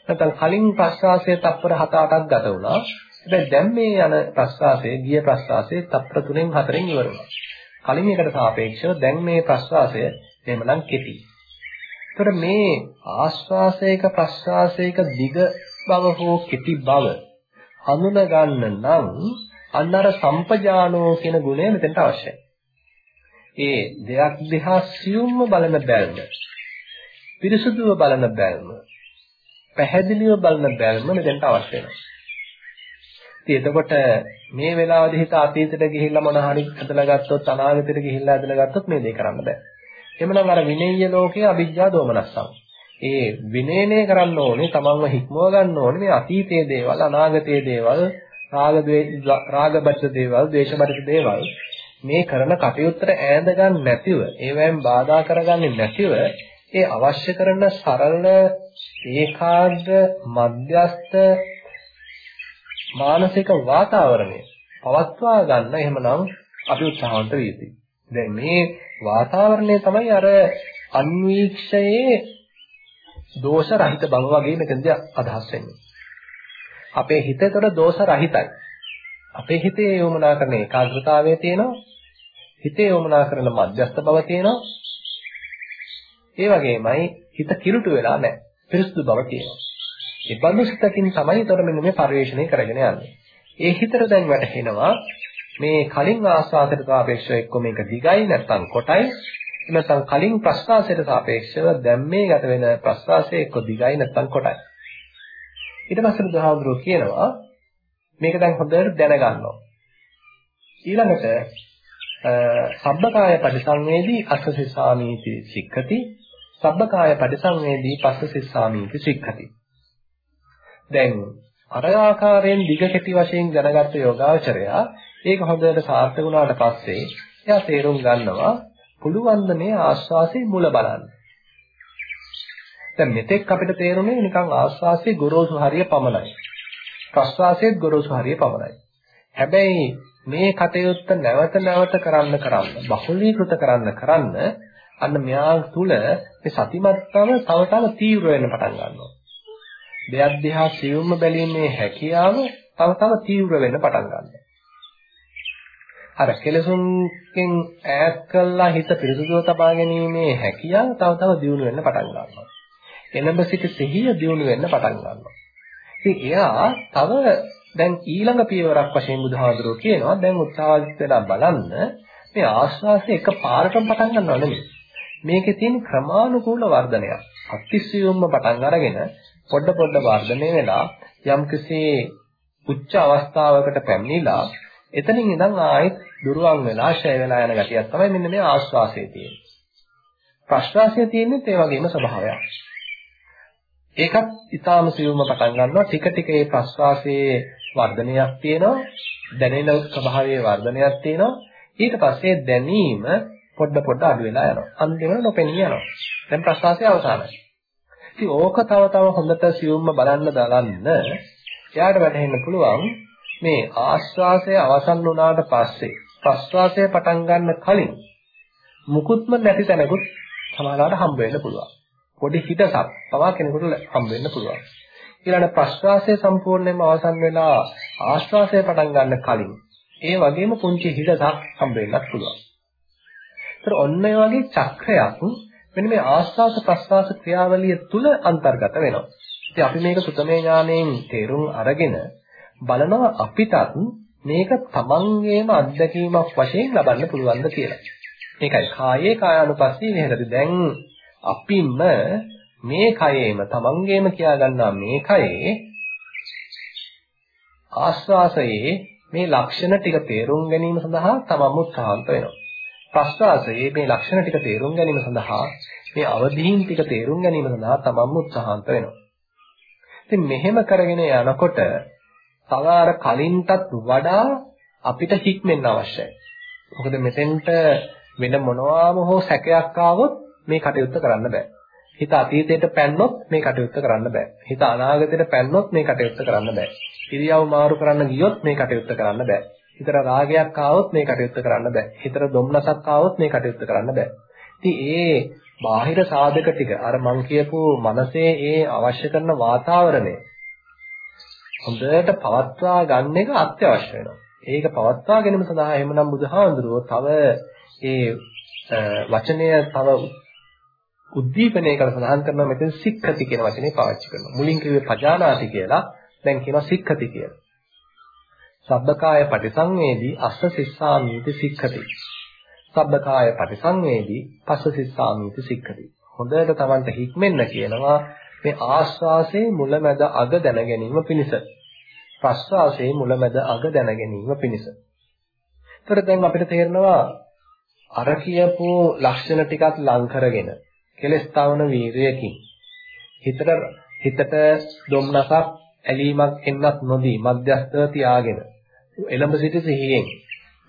S1: නැත්නම් කලින් ප්‍රශ්වාසය තප්පර 7-8ක් ගත වුණා. හැබැයි දැන් මේ යන ප්‍රශ්වාසය ගිය ප්‍රශ්වාසයේ තප්පර 3න් 4න් ඉවර වුණා. කලින් එකට සාපේක්ෂව දැන් මේ ප්‍රශ්වාසය එහෙමනම් කෙටි. ඒතර මේ ආශ්වාසයක ප්‍රශ්වාසයක දිග බව හෝ කෙටි බව හඳුන ගන්න නම් අන්න අර සම්පජානෝ කියන ගුණය මෙතෙන්ට අවශ්‍යයි. ඒ දෙයක් දිහා සියුම්ව බලන බැල්ම, පිරිසුදුව බලන බැල්ම, පැහැදිලිව බලන බැල්ම මෙතෙන්ට අවශ්‍ය වෙනවා. ඉතින් එතකොට මේ වෙලාවේදී හිත අතීතයට ගිහිල්ලා මොන හරි හදලා ගත්තොත් අනාගතයට ගිහිල්ලා හදලා ගත්තොත් මේ දේ කරන්න බෑ. එhmenan අර විනේය ලෝකයේ අවිජ්ජා දෝමනස්සං. ඒ විනේනේ කරන්න ඕනේ තමන්ව හික්මව ගන්න ඕනේ මේ අතීතයේ දේවල් අනාගතයේ දේවල් රාග රාගබද්ධ දේවල් ද්වේෂබද්ධ දේවල් මේ කරන කටයුත්තට ඈඳ ගන්න නැතිව ඒවෙන් බාධා කරගන්නේ නැතිව ඒ අවශ්‍ය කරන සරල ඒකාග්‍ර මධ්‍යස්ත මානසික වාතාවරණය පවත්වා ගන්න එහෙමනම් අපි උත්සාහවන්ත විය යුතුයි. දැන් මේ වාතාවරණය තමයි අර අන්වීක්ෂයේ දෝෂ රහිත බව වගේ මෙතනදී අදහස් වෙන්නේ. අපේ හිතේතර දෝෂ රහිතයි. අපේ හිතේ යොමුනා කරන ඒකාග්‍රතාවය තියෙනවා. හිතේ යොමුනා කරන මධ්‍යස්ථ බව තියෙනවා. ඒ වගේමයි හිත කිලුට වෙලා නැහැ. පිරිසුදු බව තියෙනවා. ඒ බඳු සිතකින් තමයි ඒතර මෙන්න මේ පරිශ්‍රණය කරගෙන යන්නේ. ඒ හිතට දැන් වැටහෙනවා මේ කලින් ආස්වාදයට සාපේක්ෂව එක්ක මේක දිගයි නැත්නම් කොටයි නැත්නම් කලින් ප්‍රස්වාසයට සාපේක්ෂව දැන් මේ ගත වෙන ප්‍රස්වාසය එක්ක දිගයි නැත්නම් කොටයි ඊට පස්සේ බුදුහාමුදුරුවෝ කියනවා මේක දැන් හොඳට දැනගන්නවා ඊළඟට සබ්බකාය පරිසංවේදී අස්සසිස්සාමීති සික්ඛති සබ්බකාය පරිසංවේදී පස්සසිස්සාමීති සික්ඛති දැන් අර ආකාරයෙන් දිග කෙටි වශයෙන් දැනගත්ත යෝගාචරයා ඒක හොඳට සාර්ථක වුණාට පස්සේ එයා තේරුම් ගන්නවා පුළුවන් මේ ආස්වාසේ මුල බලන්න. දැන් මෙතෙක් අපිට තේරුනේ නිකන් ආස්වාසේ ගොරෝසු හරිය පමණයි. ප්‍රස්වාසයේත් ගොරෝසු හරිය පමණයි. හැබැයි මේ කටයුත්ත නැවත නැවත කරන්න කරන්න බහුලීකృత කරන්න කරන්න අන්න මෙයා තුල මේ සතිමත්කම තව තව තීව්‍ර වෙන්න පටන් ගන්නවා. දෙයක් දිහා සියුම්ම බැලීමේ හැකියාව තව තව තීව්‍ර වෙන්න පටන් ගන්නවා. අර කෙලසුන්ගෙන් ඈත් කළා හිත පිරිසුදුව තබා ගැනීමේ හැකියාව තව තව දියුණු වෙන්න පටන් ගන්නවා. එළඹ සිට සිහිය දියුණු වෙන්න පටන් ගන්නවා. ඉතින් එයා තව දැන් ඊළඟ පියවරක් වශයෙන් බුදුහාඳුරෝ කියනවා දැන් උත්සාහවත් වෙලා බලන්න මේ ආශ්වාසය එක පාරටම පටන් ගන්නව නෙමෙයි. මේකේ තියෙන ක්‍රමානුකූල වර්ධනයක්. අතිසියුම්ම පටන් අරගෙන පොඩ පොඩ වර්ධනය වෙලා යම්කිසි උච්ච අවස්ථාවකට පැමිණිලා එතනින් ඉඳන් ආයෙත් දුරවන් වෙලා ෂය වෙලා යන ගතියක් තමයි මෙන්න මේ ආශ්වාසයේ තියෙන්නේ. ප්‍රශ්වාසයේ තියෙන්නේ ඒ වගේම ස්වභාවයක්. ඒකත් ඊටාම සියුම්ම පටන් ගන්නවා ටික ටික ඒ ප්‍රශ්වාසයේ වර්ධනයක් තියෙනවා. දැනෙන ස්වභාවයේ වර්ධනයක් තියෙනවා. ඊට පස්සේ දැනීම පොඩ පොඩ අඩු වෙලා යනවා. අන්තිමට නොපෙනී යනවා. දැන් ප්‍රශ්වාසය අවසానයි ඉතින් ඕක තව තව හොඳට සියුම්ම බලන්න දාලන්න එයාට වැටහෙන්න පුළුවන් මේ ආශ්වාසය අවසන් වුණාට පස්සේ ප්‍රශ්වාසය පටන් ගන්න කලින් මුකුත්ම නැති තැනකුත් සමහරවිට හම්බ වෙන්න පුළුවන්. පොඩි හිතසක් තවා කෙනෙකුට හම්බ වෙන්න පුළුවන්. ඊළඟ ප්‍රශ්වාසය සම්පූර්ණයෙන්ම අවසන් වෙලා ආශ්වාසය පටන් ගන්න කලින් ඒ වගේම පුංචි හිතසක් හම්බ වෙන්නත් පුළුවන්. ඒතර ඔන්න ඒ වගේ චක්‍රයක් මෙන්න මේ ආස්වාස ප්‍රස්වාස ක්‍රියාවලිය තුල අන්තර්ගත වෙනවා. ඉතින් අපි මේක සුතමේ ඥාණයෙන් තේරුම් අරගෙන බලනවා අපිටත් මේක තමන්ගේම අත්දැකීමක් වශයෙන් ලබන්න පුළුවන්ද කියලා. මේකයි කායේ කායානුපස්සී විහෙරති. දැන් අපිම මේ කයේම තමන්ගේම කියා ගන්නා මේ කයේ ආස්වාසයේ මේ ලක්ෂණ ටික තේරුම් ගැනීම සඳහා තමම උත්සාහන්ත වෙනවා. ප්‍රස්වාසයේ මේ ලක්ෂණ ටික තේරුම් ගැනීම සඳහා මේ අවදීන් ටික තේරුම් ගැනීම සඳහා තමම උත්සාහන්ත වෙනවා. ඉතින් මෙහෙම කරගෙන යනකොට තව අර කලින්ටත් වඩා අපිට හික්මෙන්න අවශ්‍යයි. මොකද මෙතෙන්ට වෙන මොනවාම හෝ සැකයක් ආවොත් මේ කටයුත්ත කරන්න බෑ. හිත අතීතයට පැන්නොත් මේ කටයුත්ත කරන්න බෑ. හිත අනාගතයට පැන්නොත් මේ කටයුත්ත කරන්න බෑ. ඉරියව් මාරු කරන්න ගියොත් මේ කටයුත්ත කරන්න බෑ. හිතට රාගයක් ආවොත් මේ කටයුත්ත කරන්න බෑ. හිතට දුම්නසක් ආවොත් මේ කටයුත්ත කරන්න බෑ. ඉතින් ඒ බාහිර සාධක ටික අර මං කියපු මනසේ ඒ අවශ්‍ය කරන වාතාවරණය හොඳට පවත්වා ගන්න එක අත්‍යවශ්‍ය වෙනවා. ඒක පවත්වා ගැනීම සඳහා එහෙමනම් බුදුහාඳුරෝ තව ඒ වචනය තව උද්දීපනය කර සඳහන් කරනවා මෙතන සික්ඛති කියන වචනේ පාවිච්චි කරනවා. මුලින් කිව්වේ පජානාති කියලා දැන් කියනවා සික්ඛති කියලා. සබ්බකාය පටිසංවේදී අස්ස සිස්සාමීති සික්ඛති. සබ්බකාය පටිසංවේදී පස්ස සිස්සාමීති සික්ඛති. හොඳට Tamanට හික්මෙන්න කියනවා මේ ආස්වාසයේ මුලැමැද අග දැන ගැනීම පිණිස ප්‍රස්වාසයේ මුලැමැද අග දැන ගැනීම පිණිස. ඒතර දැන් අපිට තේරෙනවා අර කියපු ලක්ෂණ ටිකත් ලං කරගෙන කෙලස් තවන වීරයකින් හිතට හිතට දුම්නසක් ඇලීමක් එන්නත් නොදී මධ්‍යස්ථව තියාගෙන එළඹ සිටි සිහියෙන්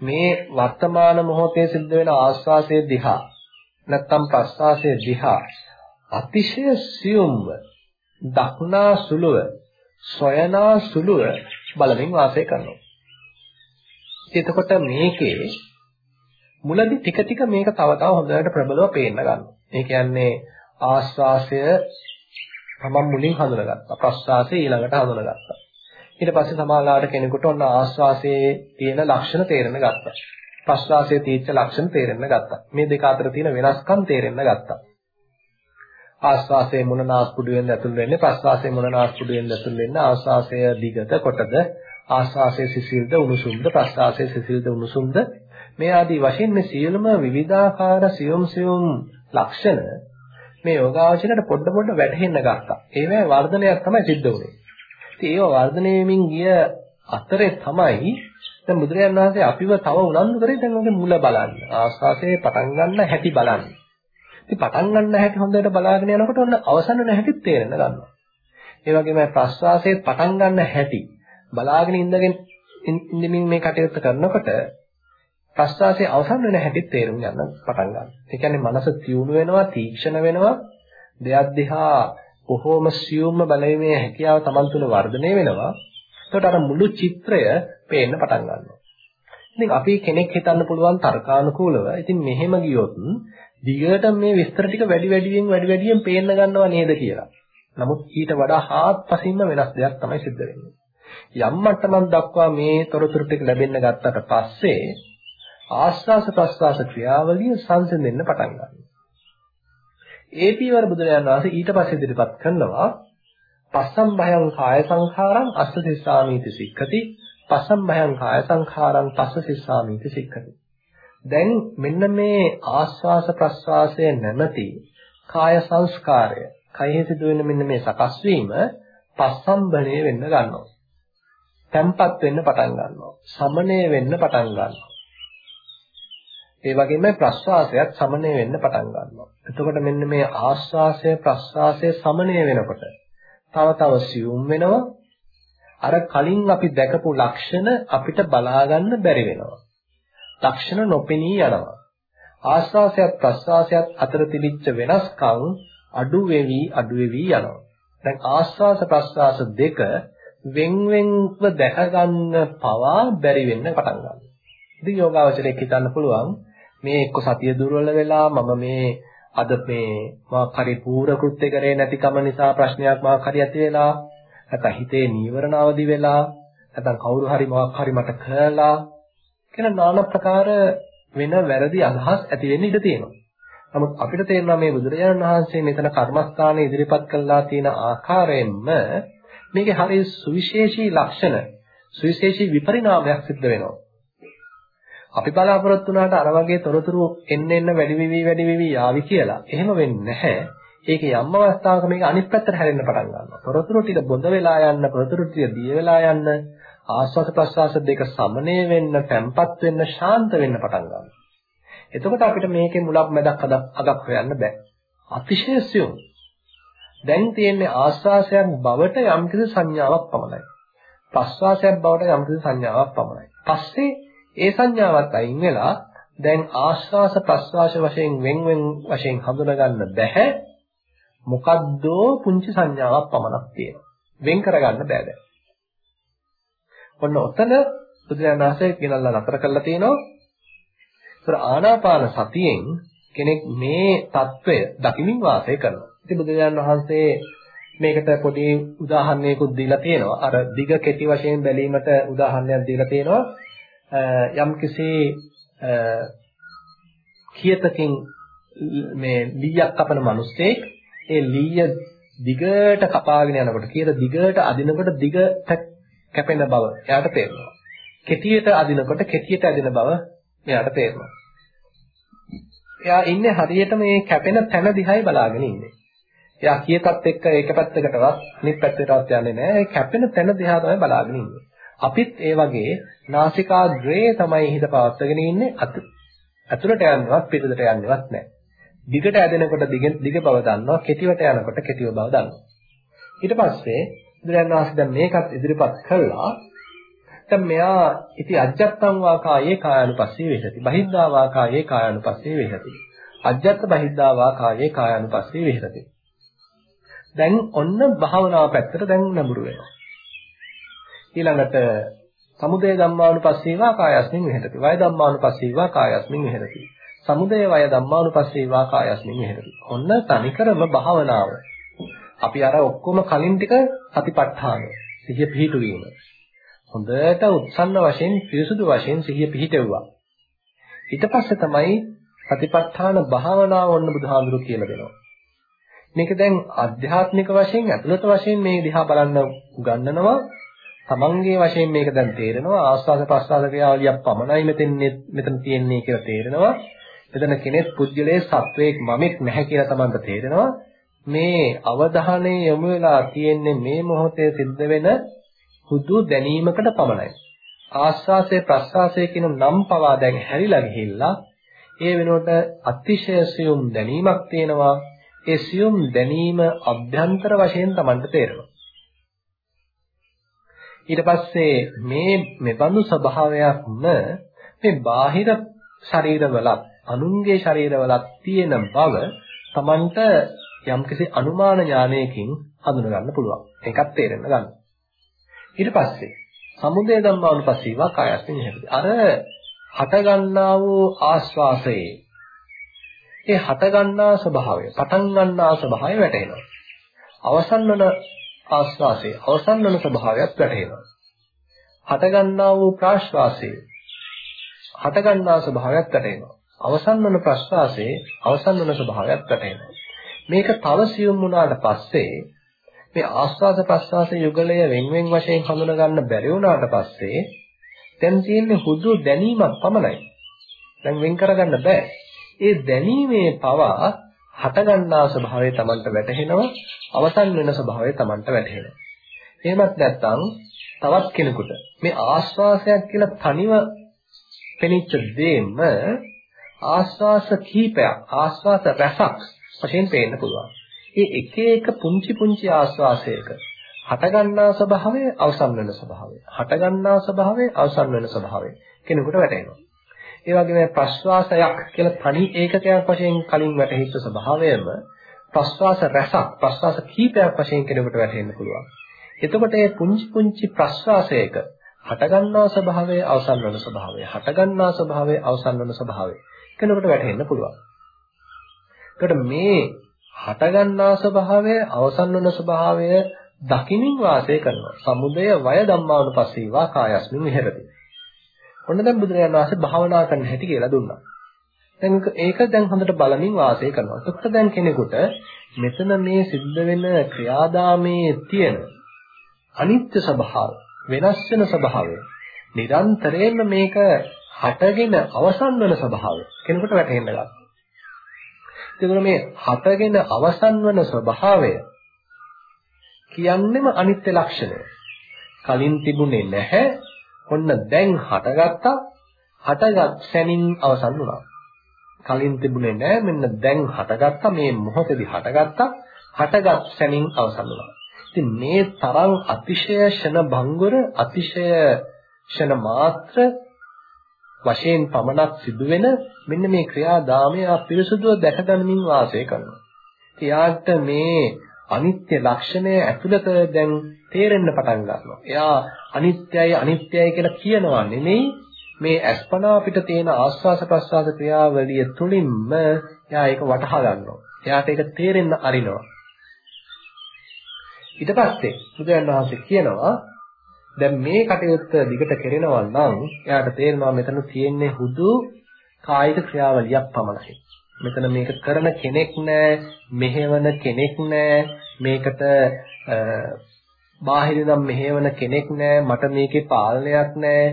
S1: මේ වර්තමාන මොහොතේ සිද්ධ වෙන ආස්වාසයේ දිහා නැත්තම් ප්‍රස්වාසයේ දිහා අතිශය සියුම්ව දක්නා සුළුව සොයනා සුළුව බලමින් වාසය කරනවා. එතකොට මේකේ මුලදි ටික ටික මේක තව තව හොඳට ප්‍රබලව පේන්න ගන්නවා. ඒ කියන්නේ ආස්වාසය තමන් මුලින් හඳුනගත්තා. ප්‍රස්වාසය ඊළඟට හඳුනගත්තා. ඊට පස්සේ සමාලාවට කෙනෙකුට ඔන්න ආස්වාසයේ තියෙන ලක්ෂණ තේරෙන්න ගත්තා. ප්‍රස්වාසයේ තියෙච්ච ලක්ෂණ තේරෙන්න ගත්තා. මේ දෙක අතර තියෙන වෙනස්කම් තේරෙන්න ගත්තා. ආස්වාසයේ මුණ නාස්පුඩුවෙන් ඇතුල් වෙන්නේ ප්‍රස්වාසයේ මුණ නාස්පුඩුවෙන් ඇතුල් වෙන්නේ ආස්වාසය දිගද කොටද ආස්වාසයේ සිසිල්ද උණුසුම්ද ප්‍රස්වාසයේ සිසිල්ද උණුසුම්ද මේ ආදී වශයෙන් මේ සියලුම විවිධාකාර සියුම් සියුම් ලක්ෂණ මේ යෝගාවචරයට පොඩ පොඩ වැටහෙන්න ගත්තා. ඒවැ වර්ධනයක් තමයි සිද්ධ වුනේ. ඉතින් ඒව වර්ධනය වෙමින් ගිය අතරේ තමයි දැන් බුදුරජාණන් වහන්සේ අපිව තව උනන්දු කරේ දැන් ඔගේ මුල බලන්න. ආස්වාසේ පටන් ගන්න හැටි බලන්න. ඉතින් පටන් ගන්න හැටි හොඳට බලාගෙන යනකොට ඔන්න අවසන් වෙන හැටි තේරෙන්න ගන්නවා. ඒ වගේම ප්‍රස්වාසයේ පටන් ගන්න හැටි බලාගෙන ඉඳගෙන ඉඳමින් මේ කටයුත්ත කරනකොට ප්‍රස්වාසයේ අවසන් වෙන හැටි තේරුම් ගන්න පටන් ගන්නවා. ඒ කියන්නේ මනස තියුණු වෙනවා, තීක්ෂණ වෙනවා, දෙයක් දිහා බොහෝම සියුම්ම බලීමේ හැකියාව Taman තුල වර්ධනය වෙනවා. එතකොට අර මුළු චිත්‍රය පේන්න පටන් ගන්නවා. ඉතින් අපි කෙනෙක් හිතන්න පුළුවන් තර්කානුකූලව ඉතින් මෙහෙම ගියොත් දිගට මේ විස්තර ටික වැඩි වැඩියෙන් වැඩි වැඩියෙන් පේන්න ගන්නව නේද කියලා. නමුත් ඊට වඩා හාත්පසින්ම වෙනස් දෙයක් තමයි සිද්ධ වෙන්නේ. යම් මට්ටමක් දක්වා මේ තොරතුරු ටික ලැබෙන්න ගත්තට පස්සේ ආස්වාස ප්‍රස්වාස ක්‍රියාවලිය සංසිඳෙන්න පටන් ගන්නවා. ඒ පීවර බුදුරජාණන් වහන්සේ ඊට පස්සේ ඉදිරිපත් කරනවා පස්සම් භයං කාය සංඛාරං අස්ස සිස්සාමීති සික්ඛති පස්සම් භයං කාය සංඛාරං පස්ස සිස්සාමීති සික්ඛති දැන් මෙන්න මේ ආස්වාස ප්‍රස්වාසය නැමැති කාය සංස්කාරය කයෙහි සිදුවෙන මෙන්න මේ සකස් වීම පස්සම්බණය වෙන්න ගන්නවා. තැම්පත් වෙන්න පටන් ගන්නවා. සමනය වෙන්න පටන් ගන්නවා. ඒ වගේම ප්‍රස්වාසයත් සමනය වෙන්න පටන් ගන්නවා. එතකොට මෙන්න මේ ආස්වාසය ප්‍රස්වාසය සමනය වෙනකොට තව තව සියුම් වෙනවා. අර කලින් අපි දැකපු ලක්ෂණ අපිට බලා ගන්න බැරි වෙනවා. ලක්ෂණ නොපෙනී යනවා. ආස්වාසයත් ප්‍රස්වාසයත් අතර තිබිච්ච වෙනස්කම් අඩු වෙවි අඩු වෙවි යනවා. දැන් ආස්වාස ප්‍රස්වාස දෙක වෙන් වෙන්ව දැක ගන්න පවා බැරි වෙන්න පටන් ගන්නවා. ඉතින් යෝගාවචරයක් හිතන්න පුළුවන් මේ එක්ක සතිය දුර්වල වෙලා මම මේ අද මේ මාක් හරි පූර්ව කෘත්‍ය කරේ නැතිකම නිසා ප්‍රශ්නයක් මාක් හරි ඇති වෙලා නැත්නම් හිතේ නීවරණ අවදි වෙලා නැත්නම් කවුරු හරි මාක් හරි මට කළා කියන নানা ප්‍රකාර වෙන වැරදි අදහස් ඇති වෙන්න ඉඩ තියෙනවා. නමුත් අපිට තේරෙනවා මේ බුදුරජාණන් වහන්සේ මෙතන කර්මස්ථානයේ ඉදිරිපත් කළා තියෙන ආකාරයෙන්ම මේකේ හරිය සුවිශේෂී ලක්ෂණ සුවිශේෂී විපරිණාමයක් සිද්ධ වෙනවා. අපි බලාපොරොත්තු වුණාට අර වගේ තොරතුරු එන්න එන්න වැඩි වෙවි වැඩි වෙවි යාවි කියලා. එහෙම වෙන්නේ නැහැ. ඒක යම් අවස්ථාවක මේක අනිත් පැත්තට හැරෙන්න පටන් ගන්නවා. තොරතුරු ටික බොඳ වෙලා යන්න, තොරතුරු ටික දිය වෙලා යන්න, ආස්වාද ප්‍රසවාස දෙක සමනය වෙන්න, තැම්පත් වෙන්න, ශාන්ත වෙන්න පටන් ගන්නවා. එතකොට අපිට මේකේ මුලක් මැදක් අගක් හොයන්න බෑ. අතිශය සියුම්. දැන් තියෙන්නේ ආස්වාසයක් බවට යම්කිසි සංඥාවක් පමණයි. ප්‍රස්වාසයක් බවට යම්කිසි සංඥාවක් පමණයි. පස්සේ ඒ සංඥාවත් අයින් වෙලා දැන් ආස්වාස ප්‍රස්වාස වශයෙන් වෙන් වෙන් වශයෙන් හඳුනා ගන්න බැහැ. මොකද්ද පුංචි සංඥාවක් පමණක් තියෙනවා. වෙන් කරගන්න බෑ දැන්. ඔන්න ඔතන බුදුරජාණන් වහන්සේ ගෙනල්ලා නතර කරලා තිනවා ඒතර ආනාපාන සතියෙන් කෙනෙක් මේ తত্ত্বය දකිමින් වාසය කරනවා. ඉතින් බුදුරජාණන් වහන්සේ මේකට පොඩි උදාහරණයකුත් දීලා තියෙනවා. අර දිග කෙටි වශයෙන් බැලීමට උදාහරණයක් දීලා තියෙනවා. යම්කිසි කියතකින් මේ ලීයක් කපන මිනිස්සෙක් ඒ ලීය දිගට කපාගෙන යනකොට කීර දිගට අදිනකොට දිගට කැපෙන බව එයාට තේරෙනවා. කෙටියට අදිනකොට කෙටියට අදින බව එයාට තේරෙනවා. එයා ඉන්නේ හරියට මේ කැපෙන තැන දිහායි බලාගෙන ඉන්නේ. එයා කියතත් එක්ක ඒක පැත්තකටවත් අනිත් පැත්තටවත් යන්නේ නැහැ. ඒ කැපෙන තැන දිහා තමයි බලාගෙන ඉන්නේ. අපිත් ඒ වගේ නාසිකාග්‍රේ තමයි හිත පවත්වාගෙන ඉන්නේ අත. ඇතුළට යන්නවත් පිටතට යන්නවත් නැහැ. දිගට ඇදෙනකොට දිග බව දන්නවා, කෙටිවට යනකොට කෙටිව බව දන්නවා. ඊට පස්සේ බුදුරජාණන් වහන්සේ දැන් මේකත් ඉදිරිපත් කළා. දැන් මෙයා ඉති අජත්තං වාකායේ කායानुපස්සී වේහති. බහිද්ධා වාකායේ කායानुපස්සී වේහති. අජත්ත බහිද්ධා වාකායේ කායानुපස්සී වේහති. දැන් ඔන්න භාවනාව පැත්තට දැන් නඹුරු වෙනවා. ඊළඟට සමුදය ධම්මානුපස්සීවා කායස්මින් විහෙරති. වය ධම්මානුපස්සීවා කායස්මින් විහෙරති. සමුදය වය ධම්මානුපස්සීවා කායස්මින් විහෙරති. ඔන්න තනිකරම භාවනාව. අපි අර ඔක්කොම කලින් ටික සතිපට්ඨාන සිහිය පිහිටුවීම. හොඳට උත්සන්න වශයෙන් පිරිසුදු වශයෙන් සිහිය පිහිටෙව්වා. ඊට පස්සේ තමයි සතිපට්ඨාන භාවනාව ඔන්න බුදුහාඳුරු කියලා දෙනවා. මේක දැන් ආධ්‍යාත්මික වශයෙන් ඇතුළත වශයෙන් මේ දිහා බලන්න උගන්වනවා තමන්ගේ වශයෙන් මේක දැන් තේරෙනවා ආස්වාද ප්‍රස්වාද ක්‍රියාවලියක් පමණයි මෙතෙන් මෙතන තියෙන්නේ කියලා තේරෙනවා. මෙතන කෙනෙක් පුජ්‍යලයේ සත්වයක් මමෙක් නැහැ කියලා තමන්ට තේරෙනවා. මේ අවධානය යොමු වෙලා තියෙන්නේ මේ මොහොතේ සිද්ධ වෙන හුදු දැනීමකට පමණයි. ආස්වාසය ප්‍රස්වාසය කියන නම් පවා දැන් හැරිලා ගිහිල්ලා ඒ වෙනුවට අතිශය සියුම් දැනීමක් තියෙනවා. ඒ සියුම් දැනීම අභ්‍යන්තර වශයෙන් Tamanට තේරෙනවා. ඊට පස්සේ මේ මෙබඳු ස්වභාවයක්ම මේ බාහිර ශරීරවලත් අනුන්ගේ ශරීරවලත් තියෙන බව Tamanට යම්කිසි අනුමාන ඥානයකින් හඳුන ගන්න පුළුවන්. ඒකත් තේරෙන්න ගන්න. ඊට පස්සේ සමුදය ධම්මානුපස්සීවා කායස්මින් නිහෙති. අර හට ගන්නා වූ ආස්වාසයේ ඒ හට ගන්නා ස්වභාවය, පටන් ගන්නා ස්වභාවය වැටෙනවා. අවසන් වන ආස්වාසයේ අවසන් වන ස්වභාවයත් වැටෙනවා. හට ගන්නා වූ ප්‍රාශ්වාසයේ හට ගන්නා ස්වභාවයත් වැටෙනවා. අවසන් වන ප්‍රශ්වාසයේ අවසන් වන ස්වභාවයත් වැටෙනවා. මේක තව සියුම් වුණාට පස්සේ මේ ආස්වාද ප්‍රස්වාස යුගලය වෙන්වෙන් වශයෙන් හඳුනා ගන්න බැරි වුණාට පස්සේ දැන් තියෙන්නේ හුදු දැනීමක් පමණයි. දැන් වෙන් කරගන්න බෑ. ඒ දැනීමේ පවා හටගන්නා ස්වභාවය Tamanට වැටහෙනවා අවසන් වෙන ස්වභාවය Tamanට වැටහෙනවා. එහෙමත් නැත්නම් තවත් කෙනෙකුට මේ ආස්වාසයක් කියලා තනිව පෙනිච්ච දෙයම ආස්වාස කීපයක් ආස්වාස රසක් වශයෙන් පේන්න පුළුවන්. ඒ එක එක පුංචි පුංචි ආස්වාසයක හටගන්නා ස්වභාවය අවසන් වෙන ස්වභාවය හටගන්නා ස්වභාවය අවසන් වෙන ස්වභාවය කෙනෙකුට වැටෙනවා ඒ වගේම ප්‍රශ්වාසයක් කියලා තනි ඒකකයක් වශයෙන් කලින් වැටහිච්ච ස්වභාවයම ප්‍රශ්වාස රසක් ප්‍රශ්වාස කීපයක් වශයෙන් කෙනෙකුට වැටෙන්න පුළුවන් එතකොට මේ පුංචි පුංචි ප්‍රශ්වාසයක හටගන්නා ස්වභාවය අවසන් වෙන ස්වභාවය හටගන්නා ස්වභාවය අවසන් වෙන ස්වභාවය කෙනෙකුට වැටහෙන්න පුළුවන් එතකොට මේ හටගන්නා ස්වභාවය අවසන් වන ස්වභාවය දකිමින් වාසය කරනවා. සමුදය වය ධම්මානුපස්සීවා කායස්මින් විහෙරති. ඔන්න දැන් බුදුරජාණන් වහන්සේ භාවනා කරන්න හැටි කියලා දුන්නා. දැන් ඒක දැන් හොඳට බලමින් වාසය කරනවා. එතකොට දැන් කෙනෙකුට මෙතන මේ සිද්ධ වෙන ක්‍රියාදාමයේ තියෙන අනිත්‍ය ස්වභාවය, වෙනස් වෙන ස්වභාවය, නිරන්තරයෙන්ම මේක හටගෙන අවසන් වෙන ස්වභාවය කෙනෙකුට වැටහෙන්න ගන්නවා. එතකොට මේ හටගෙන අවසන් වන ස්වභාවය කියන්නේම අනිත්‍ය ලක්ෂණය. කලින් තිබුණේ නැහැ. ඔන්න දැන් හටගත්තා. හටගත් සැනින් අවසන් වුණා. කලින් තිබුණේ නැහැ. මෙන්න දැන් හටගත්තා. මේ මොහොතේදී හටගත්තා. හටගත් සැනින් අවසන් වුණා. ඉතින් මේ තරම් අතිශය ෂණ භංගුර අතිශය ෂණ මාත්‍ර වශයෙන් පමණක් සිදුවෙන මෙන්න මේ ක්‍රියාදාමය පිරිසුදුව දැකගනිමින් වාසය කරනවා. එයාට මේ අනිත්‍ය ලක්ෂණය ඇතුළත දැන් තේරෙන්න පටන් ගන්නවා. එයා අනිත්‍යයි අනිත්‍යයි කියලා කියනවා නෙමෙයි මේ අස්පනා අපිට තියෙන ආස්වාස ප්‍රස්වාස ක්‍රියාවලිය තුලින්ම එයා ඒක වටහා ගන්නවා. එයාට ඒක තේරෙන්න අරිනවා. ඊට පස්සේ බුදුන් වහන්සේ කියනවා දැන් මේ කටයුත්ත දිගට කෙරෙනවා නම් එයාට තේරෙනවා මෙතන තියෙන්නේ හුදු කායික ක්‍රියාවලියක් පමණයි. මෙතන මේක කරන කෙනෙක් නැහැ, මෙහෙවන කෙනෙක් නැහැ, මේකට බාහිරින් මෙහෙවන කෙනෙක් නැහැ, මට මේකේ පාලනයක් නැහැ.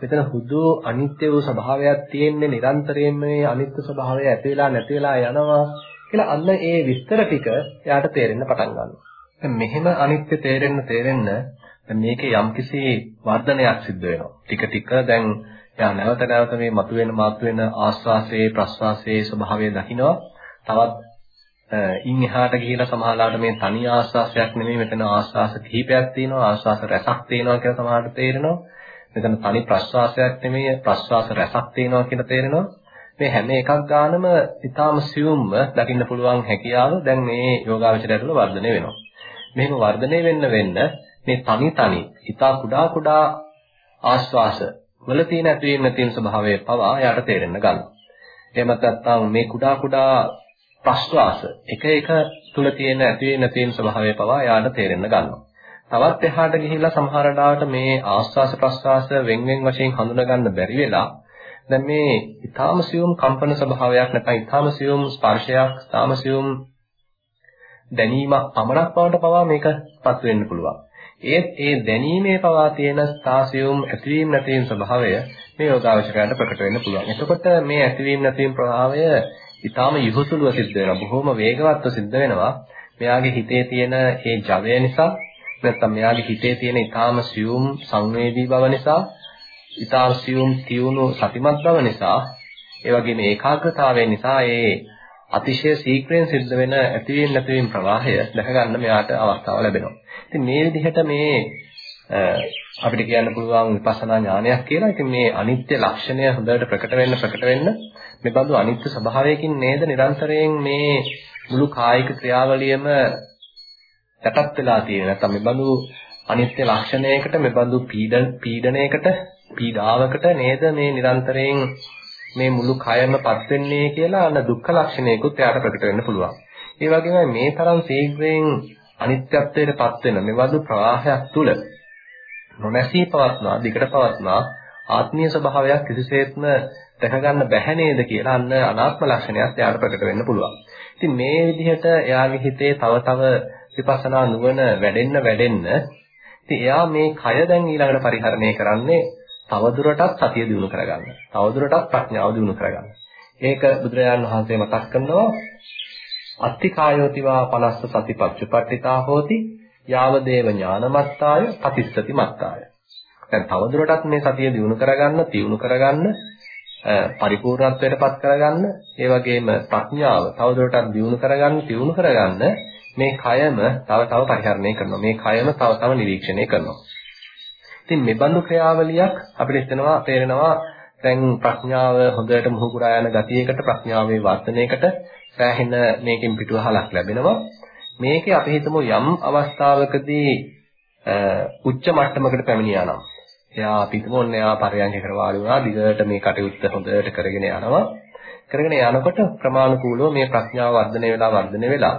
S1: මෙතන හුදු අනිත්‍ය වූ ස්වභාවයක් තියෙන්නේ නිරන්තරයෙන්ම මේ අනිත්‍ය ස්වභාවය ඇති වෙලා නැති වෙලා යනවා කියලා අන්න ඒ විස්තර ටික එයාට තේරෙන්න පටන් ගන්නවා. මෙහෙම අනිත්‍ය තේරෙන්න තේරෙන්න මේකේ යම්කිසි වර්ධනයක් සිද්ධ වෙනවා. ටික ටික දැන් එයා නැවත නැවත මේ මතුවෙන මතුවෙන ආස්වාසයේ ප්‍රස්වාසයේ ස්වභාවය දකිනවා. තවත් ඉන් එහාට ගිහිලා සමහරවිට මේ තනි ආස්වාසයක් නෙමෙයි මෙතන ආස්වාස කිහිපයක් තියෙනවා ආස්වාස රසක් තියෙනවා කියලා සමහරවිට තේරෙනවා. මෙතන තනි ප්‍රස්වාසයක් නෙමෙයි ප්‍රස්වාස රසක් තියෙනවා කියලා තේරෙනවා. මේ හැම එකක් ගානම ඊටාම සියුම්ව දකින්න පුළුවන් හැකියාව දැන් මේ යෝගාවචරය තුළ වර්ධනය වෙනවා. මෙහෙම වර්ධනය වෙන්න වෙන්න මේ තනි තනි ඊටා කුඩා කුඩා ආස්වාස වල තියෙන ඇතිවීම නැතිවීම ස්වභාවය පවා එයාට තේරෙන්න ගන්නවා. එහෙමත් නැත්නම් මේ කුඩා කුඩා ප්‍රස්වාස එක එක තුල තියෙන ඇතිවීම නැතිවීම ස්වභාවය පවා එයාට තේරෙන්න ගන්නවා. තවත් එහාට ගිහිල්ලා සමහර ලාට මේ ආස්වාස ප්‍රස්වාස වෙන් වෙන් වශයෙන් හඳුනා ගන්න බැරි වෙලා දැන් මේ ඊටාම සියුම් කම්පන ස්වභාවයක් නැත්නම් ඊටාම සියුම් ස්පර්ශයක් ඊටාම සියුම් දැනීමක් පමණක් බවට පවා මේකපත් වෙන්න පුළුවන්. ඒ ඒ දැනීමේ පවා තියෙන ස්ථාසියුම් ඇතිවීම නැතිවීම ස්වභාවය මේ යෝගාවචරයට ප්‍රකට වෙන්න පුළුවන්. එතකොට මේ ඇතිවීම නැතිවීම ප්‍රභාවය ඊටාම යහුසුලුව සිද්ධ වෙනවා. බොහොම වේගවත්ව සිද්ධ වෙනවා. මෙයාගේ හිතේ තියෙන ඒ ජවය නිසා නැත්නම් මෙයාගේ හිතේ තියෙන ඊටාම සියුම් සංවේදී බව නිසා ඊටාම සියුම් තියුණු සතිමත් බව නිසා ඒ වගේම ඒකාග්‍රතාවය නිසා ඒ අතිශය ශීඝ්‍රයෙන් සිද්ධ වෙන ඇතිවීම නැතිවීම ප්‍රවාහය දැක ගන්න මෙයාට අවස්ථාව ලැබෙනවා. ඉතින් මේ විදිහට මේ අපිට කියන්න පුළුවන් විපස්සනා ඥානයක් කියලා. ඉතින් මේ අනිත්‍ය ලක්ෂණය හොඳට ප්‍රකට වෙන්න ප්‍රකට වෙන්න මේ බඳු අනිත්‍ය ස්වභාවයකින් නේද නිරන්තරයෙන් මේ මුළු කායික ක්‍රියාවලියම යටත් වෙලා තියෙන. නැත්නම් මේ බඳු අනිත්‍ය ලක්ෂණයකට මේ බඳු පීඩන පීඩණයකට පීඩාවකට නේද මේ නිරන්තරයෙන් මේ මුළු කයමපත් වෙන්නේ කියලා අන්න දුක්ඛ ලක්ෂණයකුත් එයාට ප්‍රකට වෙන්න පුළුවන්. ඒ වගේම මේ තරම් ශීඝ්‍රයෙන් අනිත්‍යත්වයටපත් වෙන මෙවදු ප්‍රවාහයක් තුල නොනැසී පවත්නා, දිගට පවත්නා ආත්මීය ස්වභාවයක් කිසිසේත්ම දැක ගන්න බැහැ නේද කියලා අන්න අනාත්ම ලක්ෂණයක් එයාට ප්‍රකට වෙන්න පුළුවන්. ඉතින් මේ විදිහට එයාගේ හිතේ තව තව විපස්සනා නුවණ වැඩෙන්න වැඩෙන්න ඉතින් එයා මේ කය දැන් ඊළඟට පරිහරණය කරන්නේ තවදුරටත් සතිය දිනු කරගන්න. තවදුරටත් ප්‍රඥාව දිනු කරගන්න. ඒක බුදුරජාණන් වහන්සේ මතක් කරනවා අත්ති කායෝතිවා පනස්ස සතිපච්චුපට්ඨිතා හෝති යාව දේව ඥානමත්තාය පතිස්සති මත්තාය. දැන් තවදුරටත් මේ සතිය දිනු කරගන්න, තියුණු කරගන්න, පරිපූර්ණත්වයටපත් කරගන්න, ඒ වගේම ප්‍රඥාව තවදුරටත් දිනු කරගන්න, තියුණු කරගන්න මේ කයම තව තව පරිහරණය කරනවා. මේ කයම තව තව නිරීක්ෂණය කරනවා. ඉතින් මේ බඳු ක්‍රියාවලියක් අපිට හිතෙනවා තේරෙනවා දැන් ප්‍රඥාව හොඳට මුහුකුරා යන ගතියකට ප්‍රඥාවේ වර්ධනයකට සෑහෙන මේකෙන් පිටුවහලක් ලැබෙනවා. මේකේ අපි හිතමු යම් අවස්ථාවකදී උච්ච මට්ටමකට පැමිණියා නම් එයා අපි හිතමු ඔන්න එයා පරයන්කකට වාඩි වුණා දිගට මේ කටයුත්ත හොඳට කරගෙන යනවා. කරගෙන යනකොට ක්‍රමානුකූලව මේ ප්‍රඥාව වර්ධනය වෙලා වර්ධනය වෙලා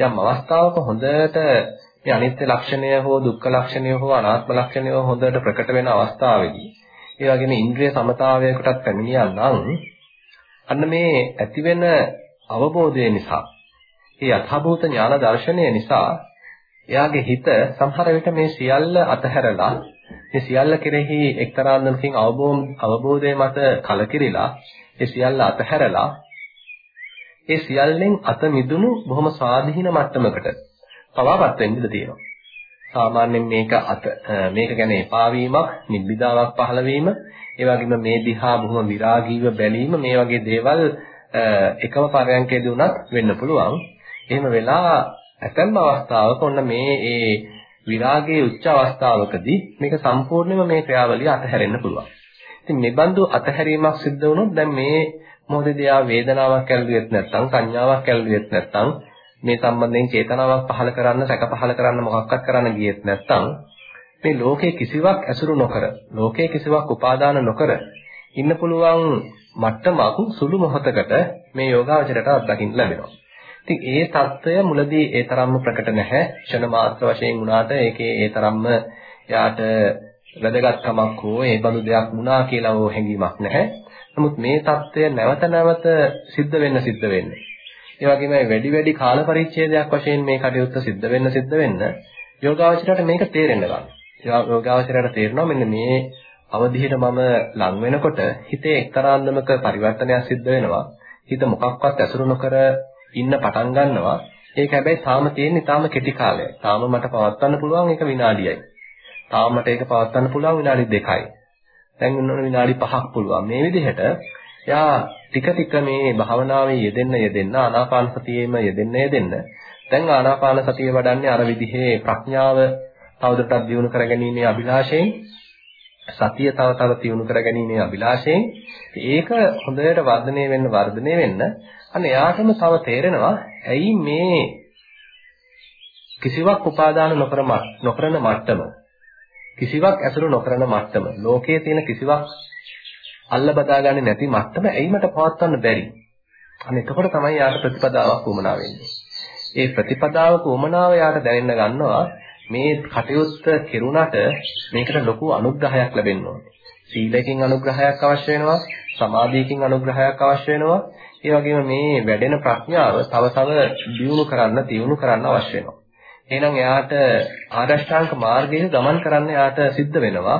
S1: යම් අවස්ථාවක හොඳට මේ අනිත්‍ය ලක්ෂණය හෝ දුක්ඛ ලක්ෂණය හෝ අනාත්ම ලක්ෂණය හොඳට ප්‍රකට වෙන අවස්ථාවේදී ඒ වගේම ඉන්ද්‍රිය සමතාවයකටත් පැමිණියා නම් අන්න මේ ඇතිවෙන අවබෝධය නිසා ඒ යථාභූත ඥාන දර්ශනය නිසා එයාගේ හිත සමහර විට මේ සියල්ල අතහැරලා මේ සියල්ල කෙරෙහි එක්තරා අන්දමකින් අවබෝධය මත කලකිරිලා ඒ සියල්ල අතහැරලා ඒ සියල්ලෙන් අත මිදුණු බොහොම ස්වාධීන මට්ටමකට පවාපත් වෙන්න ඉඩ තියෙනවා. සාමාන්‍යයෙන් මේක අත මේක ගැන එපා වීමක්, නිබ්බිදාවක් පහළ වීම, ඒ වගේම මේ දිහා බොහොම විරාගීව බැලීම මේ වගේ දේවල් එකම පරයන්කේදී උනත් වෙන්න පුළුවන්. එහෙම වෙලා ඇතැම් අවස්ථාවක ඔන්න මේ ඒ විරාගයේ උච්ච අවස්ථාවකදී මේක සම්පූර්ණයෙන්ම මේ ක්‍රියාවලිය අතහැරෙන්න පුළුවන්. ඉතින් මේ බඳු අතහැරීමක් සිද්ධ වුණොත් දැන් මේ මොහොතේදී ආ වේදනාවක් ඇල්ලුවෙත් නැත්නම් සංඥාවක් ඇල්ලුවෙත් නැත්නම් මේ සම්බන්ධයෙන් චේතනාවක් පහළ කරන්න, සැක පහළ කරන්න මොකක්වත් කරන්න ගියෙත් නැත්නම් මේ ලෝකයේ කිසිවක් ඇසුරු නොකර, ලෝකයේ කිසිවක් උපාදාන නොකර ඉන්න පුළුවන් මට්ටමක් සුළු මොහොතකට මේ යෝගාවචරයට අත්දකින්න ලැබෙනවා. ඉතින් ඒ తত্ত্বය මුලදී ඒ තරම්ම ප්‍රකට නැහැ. ෂණ මාත්‍ර වශයෙන් වුණාට ඒකේ ඒ තරම්ම යාට වැදගත්කමක් හෝ ඒ බඳු දෙයක් වුණා කියලා හෝ හැඟීමක් නැහැ. නමුත් මේ తত্ত্বය නැවත නැවත සිද්ධ වෙන්න සිද්ධ වෙන්නේ. ඒ වගේම වැඩි වැඩි කාල පරිච්ඡේදයක් වශයෙන් මේ කටයුත්ත සිද්ධ වෙන්න සිද්ධ වෙන්න යෝගාවචරයට මේක තේරෙන්න ගන්නවා. යෝගාවචරයට තේරෙනවා මෙන්න මේ අවධියට මම ලං වෙනකොට හිතේ එක්තරාන්දමක පරිවර්තනයක් සිද්ධ වෙනවා. හිත මොකක්වත් ඇසුරු නොකර ඉන්න පටන් ගන්නවා. ඒක හැබැයි තාම තියෙන්නේ තාම කෙටි කාලයක්. තාම මට පවත්වන්න පුළුවන් ඒක විනාඩියයි. තාම මට ඒක පවත්වන්න පුළුවන් විනාඩි දෙකයි. දැන් විනාඩි 5ක් පුළුවන්. මේ විදිහට එයා ටික ටික මේ භාවනාවේ යෙදෙන්න යෙදෙන්න ආනාපාන සතියේම යෙදෙන්න යෙදෙන්න දැන් ආනාපාන සතිය වඩන්නේ අර විදිහේ ප්‍රඥාව තවදුරටත් දියුණු කරගැනීමේ අභිලාෂයෙන් සතිය තව තව දියුණු කරගැනීමේ අභිලාෂයෙන් ඒක හොඳට වර්ධනය වෙන්න වර්ධනය වෙන්න අන්න එයාටම තව තේරෙනවා ඇයි මේ කිසිවක් උපාදාන නොකර නොකරන මට්ටම කිසිවක් ඇසුරු නොකරන මට්ටම ලෝකයේ තියෙන කිසිවක් අල්ල බදාගන්නේ නැති මට්ටම ඇයි මට පවත්වන්න බැරි? අන්න එතකොට තමයි යාට ප්‍රතිපදාවක් වුමනා වෙන්නේ. ඒ ප්‍රතිපදාවක වුමනාව යාට දැනෙන්න ගන්නවා මේ කටයුත්ත කෙරුණට මේකට ලොකු අනුග්‍රහයක් ලැබෙන්න ඕනේ. සීලයෙන් අනුග්‍රහයක් අවශ්‍ය වෙනවා, සමාධියකින් අනුග්‍රහයක් අවශ්‍ය වෙනවා. ඒ වගේම මේ වැඩෙන ප්‍රඥාව තව තව දියුණු කරන්න, තියුණු කරන්න අවශ්‍ය වෙනවා. එහෙනම් එයාට ආරෂ්ඨාංග මාර්ගයේ ගමන් කරන්න එයාට සිද්ධ වෙනවා.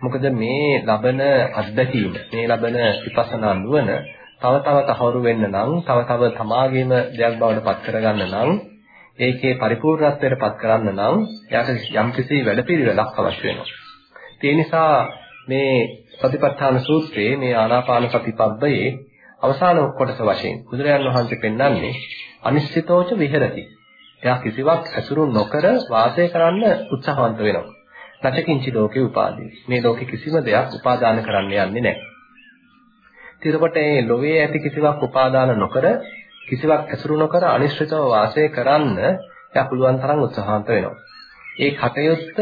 S1: මොකද මේ ලබන අත්දැකීම, මේ ලබන විපස්සනා නුවණ තව තව තහවුරු වෙන්න නම්, තව තව තමාගේම දෙයක් බවට පත් කරගන්න නම්, ඒකේ පරිපූර්ණත්වයට පත් කරන්න නම් එයාට යම්කිසි වැඩපිළිවෙලක් අවශ්‍ය වෙනවා. ඒ නිසා මේ සතිපට්ඨාන සූත්‍රයේ මේ ආනාපාන සතිපබ්බයේ අවසාන කොටස වශයෙන් බුදුරජාණන් වහන්සේ පෙන්වන්නේ අනිශ්චිතෝච විහෙරති. එයා කිසිවක් ඇසුරු නොකර වාසය කරන්න උත්සාහවන්ත වෙනවා. නැචකින්චි ලෝකේ උපාදී. මේ ලෝකේ කිසිම දෙයක් උපාදාන කරන්න යන්නේ නැහැ. ඊටකොට මේ ලෝකයේ ඇති කිසිවක් උපාදාන නොකර කිසිවක් ඇසුරු නොකර අනිශ්චිතව වාසය කරන්න එයා පුළුවන් තරම් උත්සාහන්ත වෙනවා. ඒ කටයුත්ත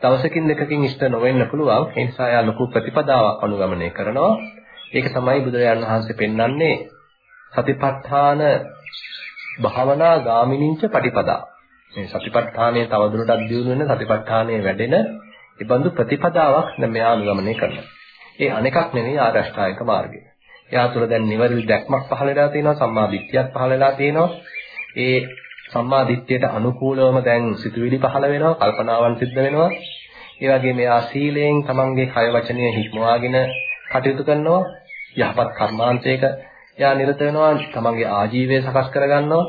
S1: දවසකින් දෙකකින් ඉෂ්ට නොවෙන්න පුළුවන්. ඒ නිසා එයා ලොකු ප්‍රතිපදාවක් අනුගමනය කරනවා. ඒක තමයි බුදුරජාණන් වහන්සේ පෙන්වන්නේ සතිපට්ඨාන භාවනා ගාමිනීංච පටිපදා. මේ සතිපට්ඨානයේ තවදුරටත් දියුණු වෙන සතිපට්ඨානයේ වැඩෙන ඉබඳු ප්‍රතිපදාවක් මෙයා අනුගමනය කරනවා. ඒ අනෙකක් නෙවෙයි ආරෂ්ඨායක මාර්ගය. එයා තුළ දැන් නිවැරදි දැක්මක් පහළ වෙලා තියෙනවා සම්මා දිට්ඨියක් පහළ වෙලා තියෙනවා. ඒ සම්මා දිට්ඨියට අනුකූලවම දැන් සිතුවිලි පහළ වෙනවා, කල්පනාවන් සිද්ධ වෙනවා. ඒ වගේම එයා සීලයෙන් තමන්ගේ කය වචනය හික්මවාගෙන කටයුතු කරනවා. යහපත් කර්මාන්තයක එයා නිරත වෙනවා, තමන්ගේ ආජීවය සකස් කරගන්නවා.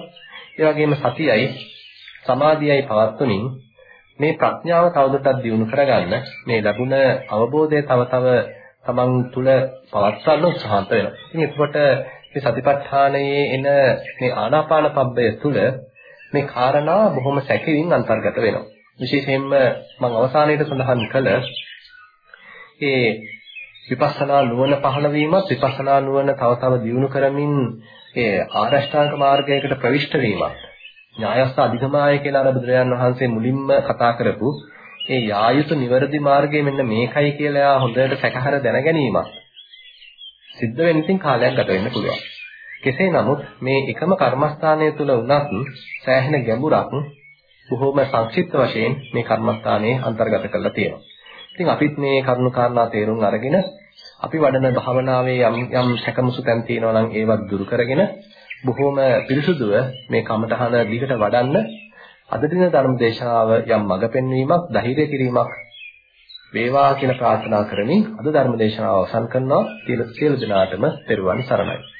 S1: ඒ වගේම සතියයි සමාධියයි පවත්වමින් මේ ප්‍රඥාව තවදුරටත් දියුණු කරගන්න මේ ලැබුණ අවබෝධය තව තව තමන් තුළ පවත්වන්න උත්සාහන්ත වෙනවා. ඉතින් එතකොට මේ සතිපට්ඨානයේ එන මේ ආනාපාන පබ්බය තුළ මේ කාරණා බොහොම සැකෙමින් අන්තර්ගත වෙනවා. විශේෂයෙන්ම මම අවසානයේට සඳහන් කළ ඒ විපස්සනා නුවණ පහළ වීමත් විපස්සනා නුවණ තව තව දියුණු කරමින් ඒ ආරෂ්ඨාංග මාර්ගයකට ප්‍රවිෂ්ඨ වීමත් ඥායස්ස අධිගමාය කියලා අර බුදුරජාණන් වහන්සේ මුලින්ම කතා කරපු ඒ යායුතු නිවැරදි මාර්ගය මෙන්න මේකයි කියලා හොඳට සැකහර දැනගැනීමක් සිද්ධ වෙන්න ඉතින් කාලයක් ගත වෙන්න පුළුවන්. කෙසේ නමුත් මේ එකම කර්මස්ථානය තුල වුණත් සෑහෙන ගැඹුරක් බොහොම සංක්ෂිප්ත වශයෙන් මේ කර්මස්ථානයේ අන්තර්ගත කරලා තියෙනවා. ඉතින් අපිත් මේ කරුණු කාරණා තේරුම් අරගෙන අපි වඩන භාවනාවේ යම් යම් සැකමුසු තැන් තියෙනවා නම් ඒවත් දුරු කරගෙන බොහොම පිරිසුදුව මේ කමඨහන දිගට වඩන්න අද දින ධර්ම දේශනාව යම් මඟ පෙන්වීමක්, ධෛර්ය කිරීමක් වේවා කියලා ප්‍රාර්ථනා කරමින් අද ධර්ම දේශනාව අවසන් කරනවා. සියලු දෙනාටම පෙරවන් සරණයි.